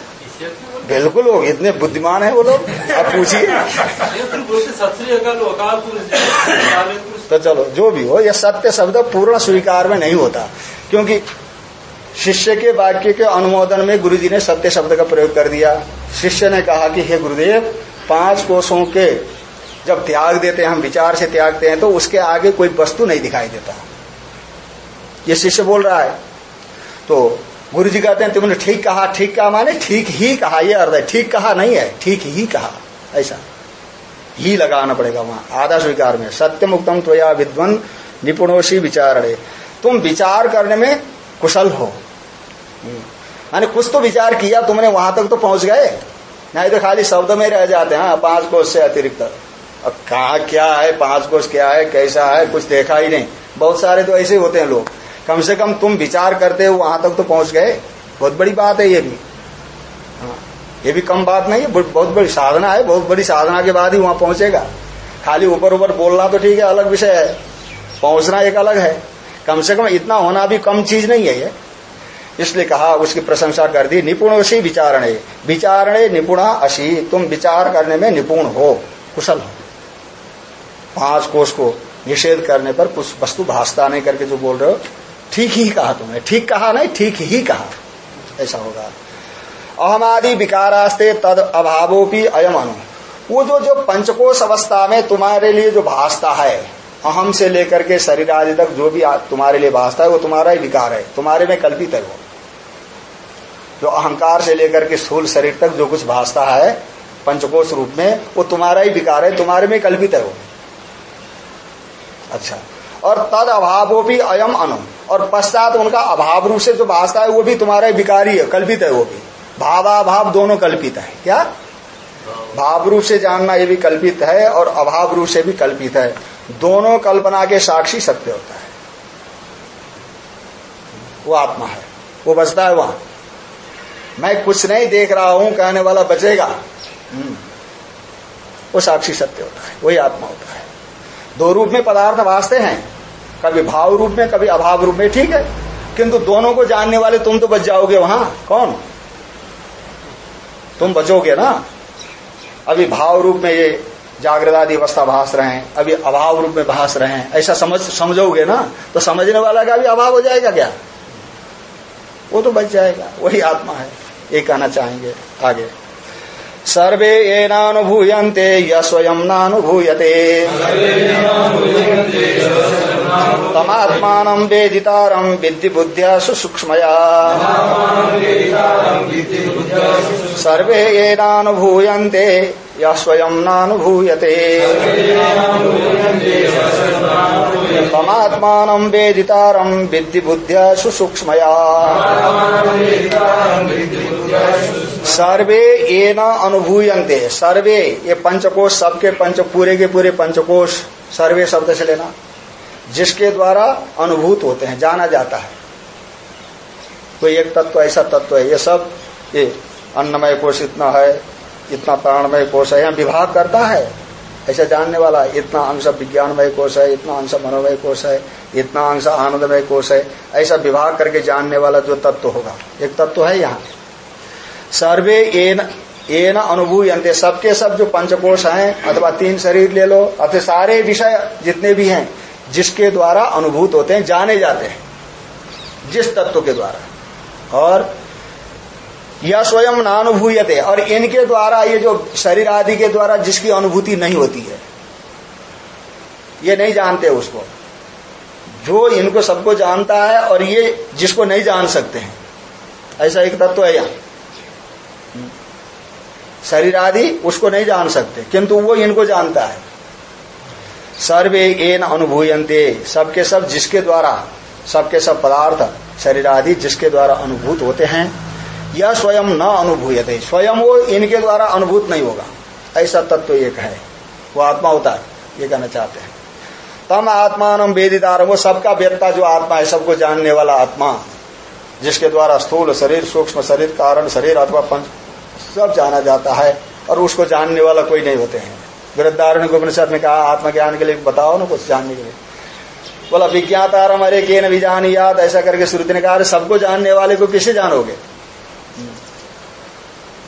बिल्कुल लोग इतने बुद्धिमान है वो लोग। आप पूछिए। तो चलो, जो भी हो यह सत्य शब्द पूर्ण स्वीकार में नहीं होता। क्योंकि शिष्य के वाक्य के अनुमोदन में गुरु जी ने सत्य शब्द का प्रयोग कर दिया। शिष्य ने कहा कि, हे गुरुदेव, पाँच कोषों के जब त्याग देते हैं, हम विचार से त्यागते हैं तो उसके आगे कोई वस्तु नहीं दिखाई देता। ये शिष्य बोल रहा है। तो गुरु जी कहते हैं, तुमने ठीक कहा ठीक कहा माने, ठीक ही कहा, ये अर्थ है, ठीक कहा नहीं है, ठीक ही कहा, ऐसा। ही लगाना पड़ेगा वहाँ। आधा स्वीकार में। सत्यम उत्तम त्वया विद्वन निपुणोशी विचारणे। तुम विचार करने में कुशल हो। माने कुछ तो विचार किया तुमने वहाँ तक तो पहुँच गए। नहीं तो खाली शब्द में रह जाते हैं। हाँ, पाँच कोष से अतिरिक्त। अब कहा क्या है पाँच कोष क्या है कैसा है कुछ देखा ही नहीं। बहुत सारे तो ऐसे होते हैं लोग। कम से कम तुम विचार करते हो वहाँ तक तो पहुँच गए। बहुत बड़ी बात है ये भी। हाँ, ये भी कम बात नहीं है, बहुत बड़ी साधना है, बहुत बड़ी साधना के बाद ही वहाँ पहुंचेगा। खाली ऊपर ऊपर बोलना तो ठीक है, अलग विषय है। पहुँचना एक अलग है। कम से कम इतना होना भी कम चीज़ नहीं है ये। इसलिए कहा, उसकी प्रशंसा कर दी निपुणोशी विचारणे। विचारणे निपुणा असी तुम विचार करने में निपुण हो, कुशल हो। पाँच कोष को निषेध करने पर कुछ वस्तु भाषता नहीं करके जो बोल रहे हो, ठीक ही कहा तुमने, ठीक कहा नहीं, ठीक ही कहा। ऐसा होगा। अहमादि विकारास्ते तद अभावोपी अयम अनु वो जो जो पंचकोश अवस्था में तुम्हारे लिए जो भासता है, अहम से लेकर के शरीर आदि तक जो भी तुम्हारे लिए भासता है, वो तुम्हारा ही विकार है। तुम्हारे में कल्पित है वो। जो अहंकार से लेकर के स्थूल शरीर तक जो कुछ भासता है, पंचकोश रूप में, वो तुम्हारा ही विकार है, तुम्हारे में कल्पित है वो। अच्छा। और तद अभावो भी अयम अनु और पश्चात उनका अभाव रूप से जो भासता है, वो भी तुम्हारा ही विकारी है, कल्पित है वो भी। भावाभाव दोनों कल्पित है। क्या? भाव रूप से जानना ये भी कल्पित है और अभाव रूप से भी कल्पित है। दोनों कल्पना के साक्षी सत्य होता है। वो आत्मा है। वो बचता है वहाँ। मैं कुछ नहीं देख रहा हूँ, कहने वाला बचेगा। हम्म। वो साक्षी सत्य होता है। वही आत्मा होता है। दो रूप में पदार्थ वास्ते हैं। कभी भाव रूप में, कभी अभाव रूप में। ठीक है। किंतु दोनों को जानने वाले तुम तो बच जाओगे वहाँ। कौन? तुम बचोगे ना? अभी भाव रूप में ये जागृत आदि अवस्था भास रहे हैं, अभी अभाव रूप में भास रहे हैं। ऐसा समझ, समझोगे ना तो समझने वाला का भी अभाव हो जाएगा क्या? वो तो बच जाएगा, वही आत्मा है। ये कहना चाहेंगे आगे। सर्वे येनानुभूयन्ते य स्वयं नानुभूयते। तमात्मानं वेदितारं विद्धि बुद्ध्या सुसूक्ष्मया सर्वे येनानुभूयन्ते, य स्वयं नानुभूयते। तमात्मानं वेदितारं विद्धि बुद्ध्या सुसूक्ष्मया सर्वे ये न अनुभूयन्ते, सर्वे, ये पंचकोश, सबके पंच, पूरे के पूरे पंचकोश, सर्वे शब्द से लेना। जिसके द्वारा अनुभूत होते हैं, जाना जाता है। कोई एक तत्व, ऐसा तत्व है, ये सब, ये अन्नमय कोष इतना है, इतना प्राणमय कोष है, यहाँ विभाग करता है। ऐसा जानने वाला इतना अंश विज्ञानमय कोष है, इतना अंश मनोमय कोष है, इतना अंश आनंदमय कोष है, ऐसा विभाग करके जानने वाला जो तत्व होगा, एक तत्व है यहाँ। सर्वे एन एन अनुभूयंते सबके सब जो पंचकोश हैं, अथवा तीन शरीर ले लो, अथवा सारे विषय जितने भी हैं जिसके द्वारा अनुभूत होते हैं, जाने जाते हैं, जिस तत्व के द्वारा। और यह स्वयं नानुभूयते, और इनके द्वारा, ये जो शरीर आदि के द्वारा जिसकी अनुभूति नहीं होती है, ये नहीं जानते उसको। जो इनको सबको जानता है, और ये जिसको नहीं जान सकते हैं। ऐसा एक तत्व है यहाँ। शरीर आदि उसको नहीं जान सकते, किंतु वो इनको जानता है। सर्वे एन अनुभूयंते सबके सब जिसके द्वारा, सबके सब पदार्थ शरीर आदि जिसके द्वारा अनुभूत होते हैं यह स्वयं न अनुभूयते। स्वयं वो इनके द्वारा अनुभूत नहीं होगा। ऐसा तत्व एक है। वो आत्मा होता है, ये कहना चाहते हैं। तम आत्मान वेदितार। वो सबका व्यक्ता जो आत्मा है, सबको जानने वाला आत्मा, जिसके द्वारा स्थूल शरीर, सूक्ष्म शरीर, कारण शरीर अथवा पंच, सब जाना जाता है, और उसको जानने वाला कोई नहीं होते हैं। वृद्धारण उपनिषद में कहा, आत्मज्ञान के लिए बताओ ना कुछ जानने के लिए। बोला, विज्ञातारम अरे के न याद ऐसा करके श्रुति ने कहा सबको जानने वाले को किसे जानोगे?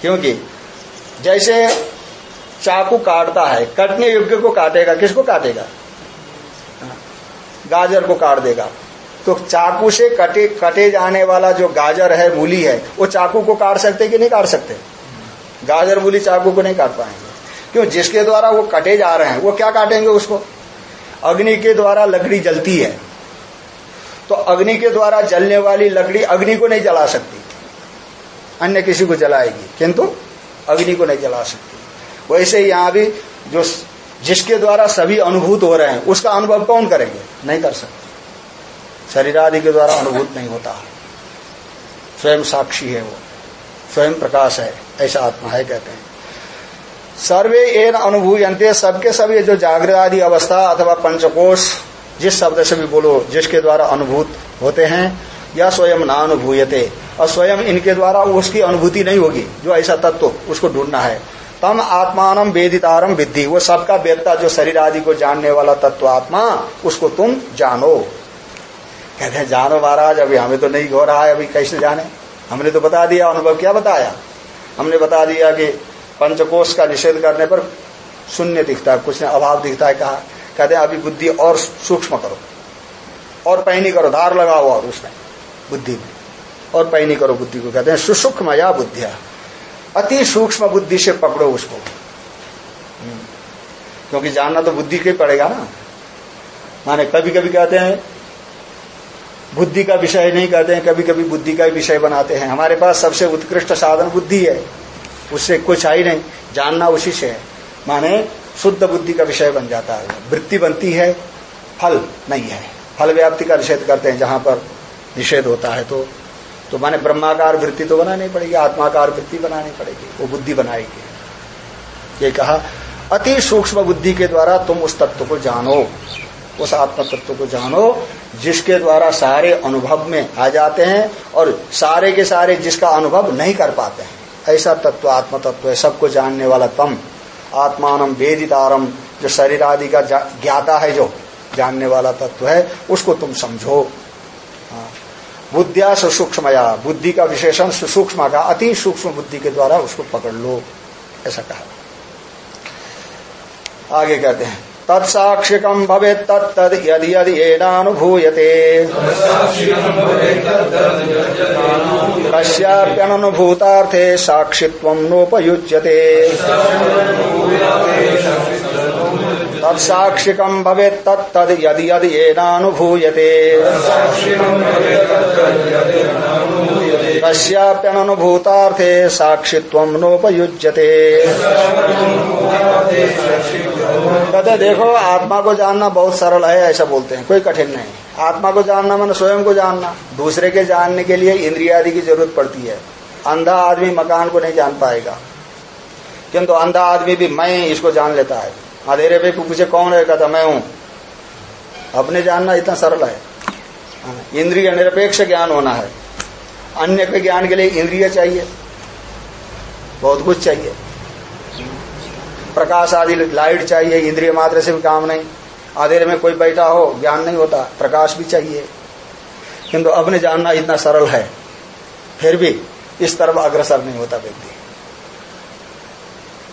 क्योंकि जैसे चाकू काटता है, कटने योग्य को काटेगा, किसको काटेगा? गाजर को काट देगा। तो चाकू से कटे कटे जाने वाला जो गाजर है, मूली है, वो चाकू को काट सकते कि नहीं काट सकते? गाजर, मूली चाकू को नहीं काट पाएँगे। क्यों? जिसके द्वारा वो कटे जा रहे हैं। वो क्या काटेंगे उसको? अग्नि के द्वारा लकड़ी जलती है। तो अग्नि के द्वारा जलने वाली लकड़ी अग्नि को नहीं जला सकती। अन्य किसी को जलाएगी। किंतु अग्नि को नहीं जला सकती। वैसे यहाँ भी जो जिसके द्वारा सभी अनुभूत हो रहे हैं, उसका अनुभव कौन करेंगे? नहीं कर सकते। शरीर आदि के द्वारा अनुभूत नहीं होता। स्वयं साक्षी है वो। स्वयं प्रकाश है, ऐसा आत्मा है कहते हैं। सर्वे एन अनुभूयंते सबके सब ये जो जागृत आदि अवस्था अथवा पंचकोश, जिस शब्द से भी बोलो, जिसके द्वारा अनुभूत होते हैं, या स्वयं ना अनुभूयते और स्वयं इनके द्वारा उसकी अनुभूति नहीं होगी, जो ऐसा तत्व उसको ढूंढना है। तम आत्मान वेदितारम विद्धि। वो सबका वेदता, जो शरीर आदि को जानने वाला तत्व आत्मा उसको तुम जानो। कहते हैं, जानो महाराज, अभी हमें तो नहीं हो रहा है, अभी कैसे जाने? हमने तो बता दिया, अनुभव क्या बताया? हमने बता दिया कि पंचकोश का निषेध करने पर शून्य दिखता है, कुछ ने अभाव दिखता है, कहा कहते हैं, अभी बुद्धि और सूक्ष्म करो, और पैनी करो, धार लगाओ और उसमें, बुद्धि में, और पैनी करो बुद्धि को। कहते हैं, सुसूक्ष्म या बुद्धिया, अति सूक्ष्म बुद्धि से पकड़ो उसको। हम्म। क्योंकि जानना तो बुद्धि के पड़ेगा ना। माने कभी कभी कहते हैं, बुद्धि का विषय नहीं कहते हैं कभी कभी बुद्धि का ही विषय बनाते हैं। हमारे पास सबसे उत्कृष्ट साधन बुद्धि है। उससे कुछ आई नहीं। जानना उसी से है। माने शुद्ध बुद्धि का विषय बन जाता है। वृत्ति बनती है, फल नहीं है। फल व्याप्ति का निषेध करते हैं, जहाँ पर निषेध होता है तो। तो माने ब्रह्माकार वृत्ति तो बनानी पड़ेगी, आत्माकार वृत्ति बनानी पड़ेगी, वो बुद्धि बनाएगी। ये कहा, अति सूक्ष्म बुद्धि के द्वारा तुम उस तत्व को जानो। उस आत्म तत्व को जानो, जिसके द्वारा सारे अनुभव में आ जाते हैं और सारे के सारे जिसका अनुभव नहीं कर पाते हैं। ऐसा तत्व आत्म तत्व है, सबको जानने वाला तम, आत्मान वेदितारम जो शरीर आदि का ज्ञाता है, जो जानने वाला तत्व है, उसको तुम समझो। हाँ। बुद्धिया सुसूक्ष्मया, बुद्धि का विशेषण सुसूक्ष्म का, अति सूक्ष्म बुद्धि के द्वारा उसको पकड़ लो, ऐसा कहा। आगे कहते हैं। तत्साक्षिकम भवे तत्द यदि यदि एनानुभूयते कस्याप्यनुभूतार्थे साक्षित्व नोपयुज्यते। तत्साक्षिकम भवे तत्द यदि यदि एनानुभूयते कस्याप्यनुभूतार्थे साक्षित्व नोपयुज्यते। कहते देखो, आत्मा को जानना बहुत सरल है, ऐसा बोलते हैं। कोई कठिन नहीं। आत्मा को जानना मैंने स्वयं को जानना। दूसरे के जानने के लिए इंद्रिया आदि की ज़रूरत पड़ती है। अंधा आदमी मकान को नहीं जान पाएगा। किंतु अंधा आदमी भी मैं इसको जान लेता है। अंधेरे पे पूछे, कौन है? कहता मैं हूँ। अपने जानना इतना सरल है। इंद्रिय निरपेक्ष ज्ञान होना है। अन्य के ज्ञान के लिए इंद्रिय चाहिए। बहुत कुछ चाहिए। प्रकाश आदि, लाइट चाहिए, इंद्रिय मात्र से भी काम नहीं। आधेरे में कोई बैठा हो, ज्ञान नहीं होता, प्रकाश भी चाहिए। किंतु अपने जानना इतना सरल है। फिर भी इस तरफ़ अग्रसर नहीं होता व्यक्ति।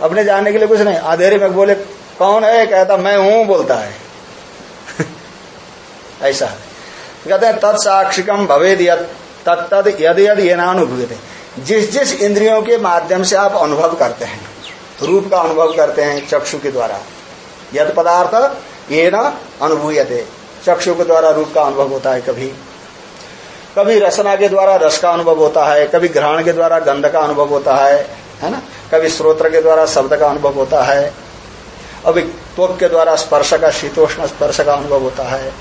अपने जानने के लिए कुछ नहीं। आधेरे में बोले कौन है? कहता, मैं हूँ, बोलता है। ऐसा। कहते हैं तत्साक्षिकम भवेद तत्द यद यद ये नानुभूत जिस जिस इंद्रियों के माध्यम से आप अनुभव करते हैं, रूप का अनुभव करते हैं, चक्षु के द्वारा, यद पदार्थ ये न अनुभूयते। चक्षु के द्वारा रूप का अनुभव होता है कभी। कभी रसना के द्वारा रस का अनुभव होता है, कभी ग्रहण के द्वारा गंध का अनुभव होता है है ना? कभी स्रोत्र के द्वारा शब्द का अनुभव होता है अभी त्वक के द्वारा स्पर्श का शीतोष्ण स्पर्श का अनुभव होता है।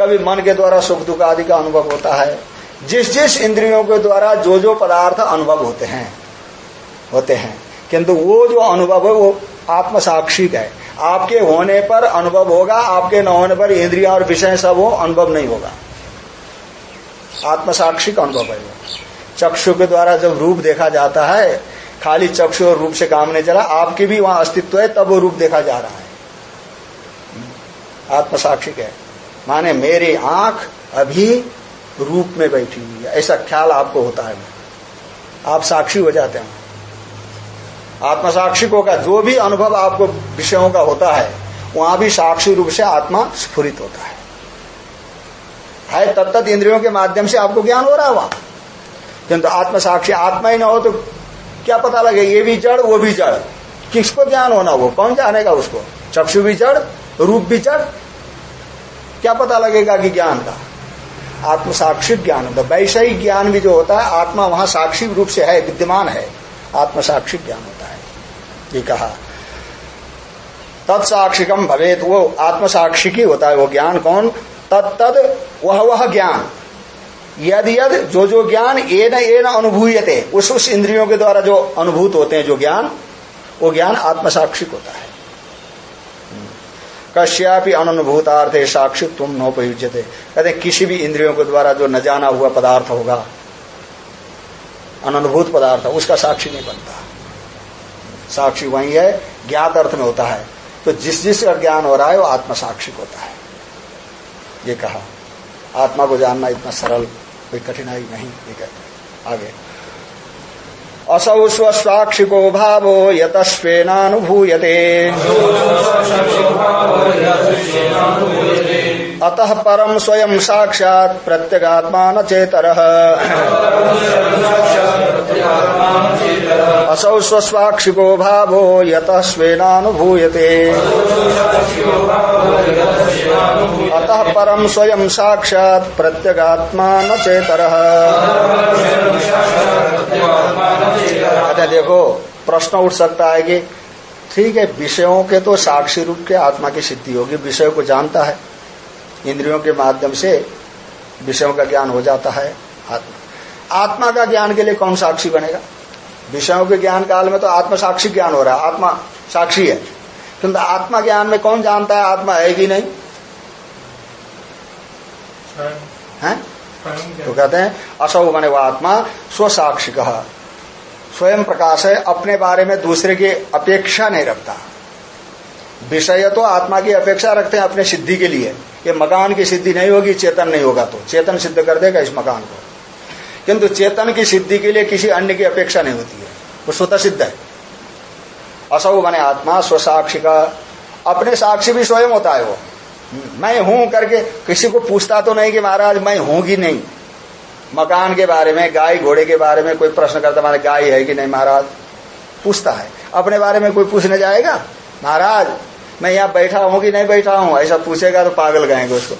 कभी मन के द्वारा सुख दुख आदि का अनुभव होता है। जिस जिस इंद्रियों के द्वारा जो जो पदार्थ अनुभव होते हैं होते हैं, किंतु वो जो अनुभव है, वो आत्म साक्षिक है। आपके होने पर अनुभव होगा, आपके न होने पर इंद्रिया और विषय सब हो अनुभव नहीं होगा। आत्म साक्षिक अनुभव है वो। चक्षु के द्वारा जब रूप देखा जाता है खाली चक्षु और रूप से काम नहीं चला, आपके भी वहाँ अस्तित्व है, तब वो रूप देखा जा रहा है। आत्म साक्षिक है माने मेरी आँख अभी रूप में बैठी हुई है, ऐसा ख्याल आपको होता है। आप साक्षी हो जाते हैं। आत्मा साक्षिकों का जो भी अनुभव आपको विषयों का होता है, वहाँ भी साक्षी रूप से आत्मा स्फुरित होता है। है तत्त इंद्रियों के माध्यम से आपको ज्ञान हो रहा है वहाँ। किंतु आत्मसाक्षी आत्मा ही ना हो तो क्या पता लगे, ये भी जड़, वो भी जड़। किसको ज्ञान होना वो? कौन जानेगा उसको? चक्षु भी जड़, रूप भी जड़। क्या पता लगेगा कि ज्ञान का? आत्म साक्षी ज्ञान। होता है वैषयिक ज्ञान भी जो होता है, आत्मा वहाँ साक्षी रूप से है, विद्यमान है। आत्म साक्षी ज्ञान होता है। ये कहा। तत्साक्षिकम भवेत वो आत्म साक्षिकी होता है वो ज्ञान कौन? तत्त वह वह ज्ञान। यद यद जो जो ज्ञान ये न ये न अनुभूयते, उस उस इंद्रियों के द्वारा जो अनुभूत होते हैं जो ज्ञान, वो ज्ञान आत्मसाक्षिक होता है। कश्यापि अनुभूतार्थ साक्षी तुम नोपयुजते कहते किसी भी इंद्रियों के द्वारा जो न जाना हुआ पदार्थ होगा अनुभूत पदार्थ, उसका साक्षी नहीं बनता। साक्षी वही है, ज्ञात अर्थ में होता है। तो जिस जिस का ज्ञान हो रहा है, वो आत्मसाक्षिक होता है। ये कहा। आत्मा को जानना इतना सरल कोई कठिनाई नहीं ये कहते आगे। असौ स्वस्वाक्षिको भाव यतस्वेनानुभूयते। अतः परम स्वयं साक्षात प्रत्यगात्मा न चेतर असौ स्वस्वाक्षिको भावो यतः स्वेनानुभूयते। अतः परम स्वयं साक्षात न चेतर अच्छा देखो, प्रश्न उठ सकता है कि ठीक है, विषयों के तो साक्षी रूप के आत्मा की सिद्धि होगी, विषय को जानता है। इंद्रियों के माध्यम से विषयों का ज्ञान हो जाता है। आत्मा आत्मा का ज्ञान के लिए कौन साक्षी बनेगा? विषयों के ज्ञान काल में तो आत्मा साक्षी ज्ञान हो रहा है आत्मा साक्षी है। किंतु आत्मा ज्ञान में कौन जानता है? आत्मा है कि नहीं? है? तो कहते हैं असौ बने वह आत्मा स्वसाक्षी कहा स्वयं प्रकाश है अपने बारे में दूसरे की अपेक्षा नहीं रखता। विषय तो आत्मा की अपेक्षा रखते हैं अपने सिद्धि के लिए। ये मकान की सिद्धि नहीं होगी, चेतन नहीं होगा तो। चेतन सिद्ध कर देगा इस मकान को। किंतु चेतन की सिद्धि के लिए किसी अन्य की अपेक्षा नहीं होती है। वो स्वतः सिद्ध है। असौ बने आत्मा स्वसाक्षी का अपने साक्षी भी स्वयं होता है वो। मैं हूँ करके किसी को पूछता तो नहीं कि महाराज, मैं हूँ कि नहीं? मकान के बारे में, गाय घोड़े के बारे में कोई प्रश्न करता हमारे गाय है कि नहीं महाराज? पूछता है। अपने बारे में कोई पूछने जाएगा? महाराज, मैं यहाँ बैठा हूँ कि नहीं बैठा हूँ? ऐसा पूछेगा तो पागल गएँगे उसको।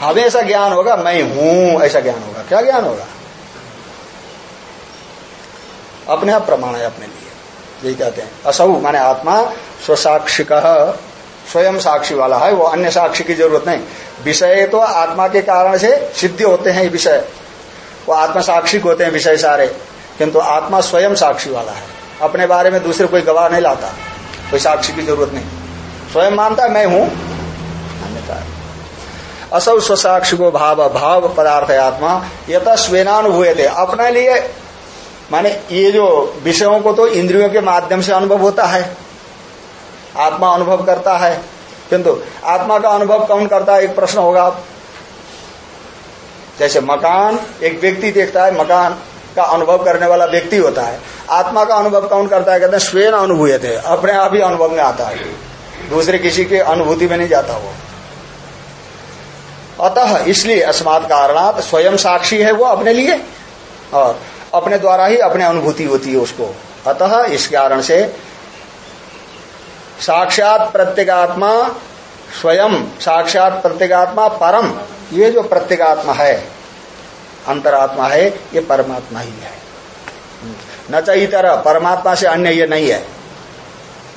हमेशा ज्ञान होगा, मैं हूँ, ऐसा ज्ञान होगा। क्या ज्ञान होगा? अपने आप प्रमाण है अपने लिए। यही कहते हैं। असौ, माने आत्मा स्वसाक्षी स्वयं साक्षी वाला है, वो अन्य साक्षी की ज़रूरत नहीं। विषय तो आत्मा के कारण से सिद्ध होते हैं ये विषय। वो आत्मा साक्षी होते हैं विषय सारे। किंतु आत्मा स्वयं साक्षी वाला है। अपने बारे में दूसरे कोई गवाह नहीं लाता। कोई साक्षी की ज़रूरत नहीं। स्वयं मानता मैं हूँ। अन्यता असौ स्वसाक्षी को भाव भाव पदार्थ है आत्मा। यथ स्वेनानुभूय थे अपने लिए, माने ये जो विषयों को तो इंद्रियों के माध्यम से अनुभव होता है। आत्मा अनुभव करता है। किंतु आत्मा का अनुभव कौन करता है, एक प्रश्न होगा। आप जैसे मकान एक व्यक्ति देखता है, मकान का अनुभव करने वाला व्यक्ति होता है। आत्मा का अनुभव कौन करता है? कहते हैं स्वयं अनुभूय है अपने आप ही अनुभव में आता है। दूसरे किसी के अनुभूति में नहीं जाता वो। अतः इसलिए अस्मात कारणात स्वयं साक्षी है वो अपने लिए और अपने द्वारा ही अपने अनुभूति होती है उसको। अतः इस कारण से साक्षात प्रत्येगात्मा स्वयं, साक्षात प्रत्येगात्मा परम, ये जो प्रत्येगात्मा है अंतरात्मा है, ये परमात्मा ही है। न चाहिए तरह परमात्मा से अन्य ये नहीं है।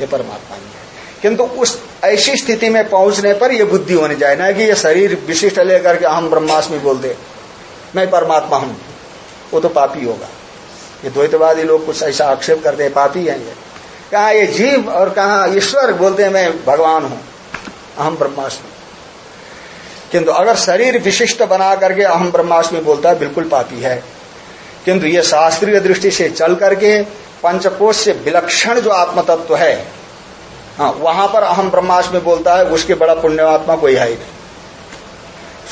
ये परमात्मा ही है। किंतु उस ऐसी स्थिति में पहुँचने पर यह बुद्धि होनी चाहिए ना कि ये शरीर विशिष्ट लेकर के हम ब्रह्मास्मि बोल दे, मैं परमात्मा हूँ, वो तो पापी होगा। ये द्वैतवादी लोग कुछ ऐसा आक्षेप करते हैं, पापी हैं ये। कहा ये जीव और कहा ईश्वर बोलते हैं, मैं भगवान हूँ, अहम ब्रह्मास्मि। किंतु अगर शरीर विशिष्ट बना करके अहम ब्रह्मास्मि बोलता है, बिल्कुल पापी है। किंतु ये शास्त्रीय दृष्टि से चल करके पंचकोश से विलक्षण जो आत्म तत्व है हाँ वहाँ पर अहम ब्रह्मास्मि बोलता है, उसके बड़ा पुण्यवात्मा कोई है ही नहीं।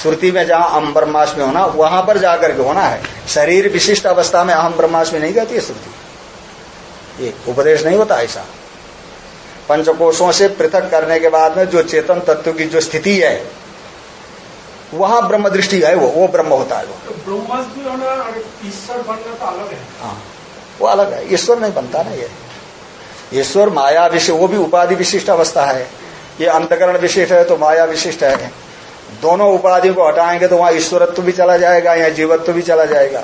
श्रुति में जहाँ अहम ब्रह्मास्मि होना, वहाँ पर जाकर के होना है। शरीर विशिष्ट अवस्था में अहम ब्रह्मास्मि नहीं कहती है श्रुति। ये उपदेश नहीं होता ऐसा। पंचकोशों से पृथक करने के बाद में जो चेतन तत्व की जो स्थिति है वहाँ ब्रह्म दृष्टि है वो वो ब्रह्म होता है वो। तो ब्रह्मास्मि होना और ईश्वर बनना तो अलग है। हाँ वो अलग है ईश्वर नहीं बनता ना ये। ईश्वर माया विशिष्ट वो भी उपाधि विशिष्ट अवस्था है। ये अंतकरण विशिष्ट है तो माया विशिष्ट है। दोनों उपाधियों को हटाएँगे तो वहाँ ईश्वरत्व भी चला जाएगा या जीवत्व भी चला जाएगा।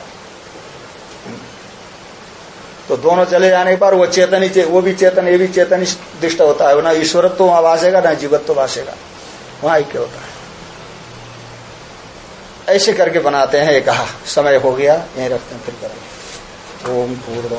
तो दोनों चले जाने पर वो चेतन ही वो भी चेतन ये भी चेतन दृष्ट होता है। ना ईश्वरत्व वहाँ वासेगा ना जीवत्व वासेगा वहाँ ऐक्य होता है। ऐसे करके बनाते हैं, ये कहा, समय हो गया, यही रखते हैं, फिर करेंगे। ओम पूर्ण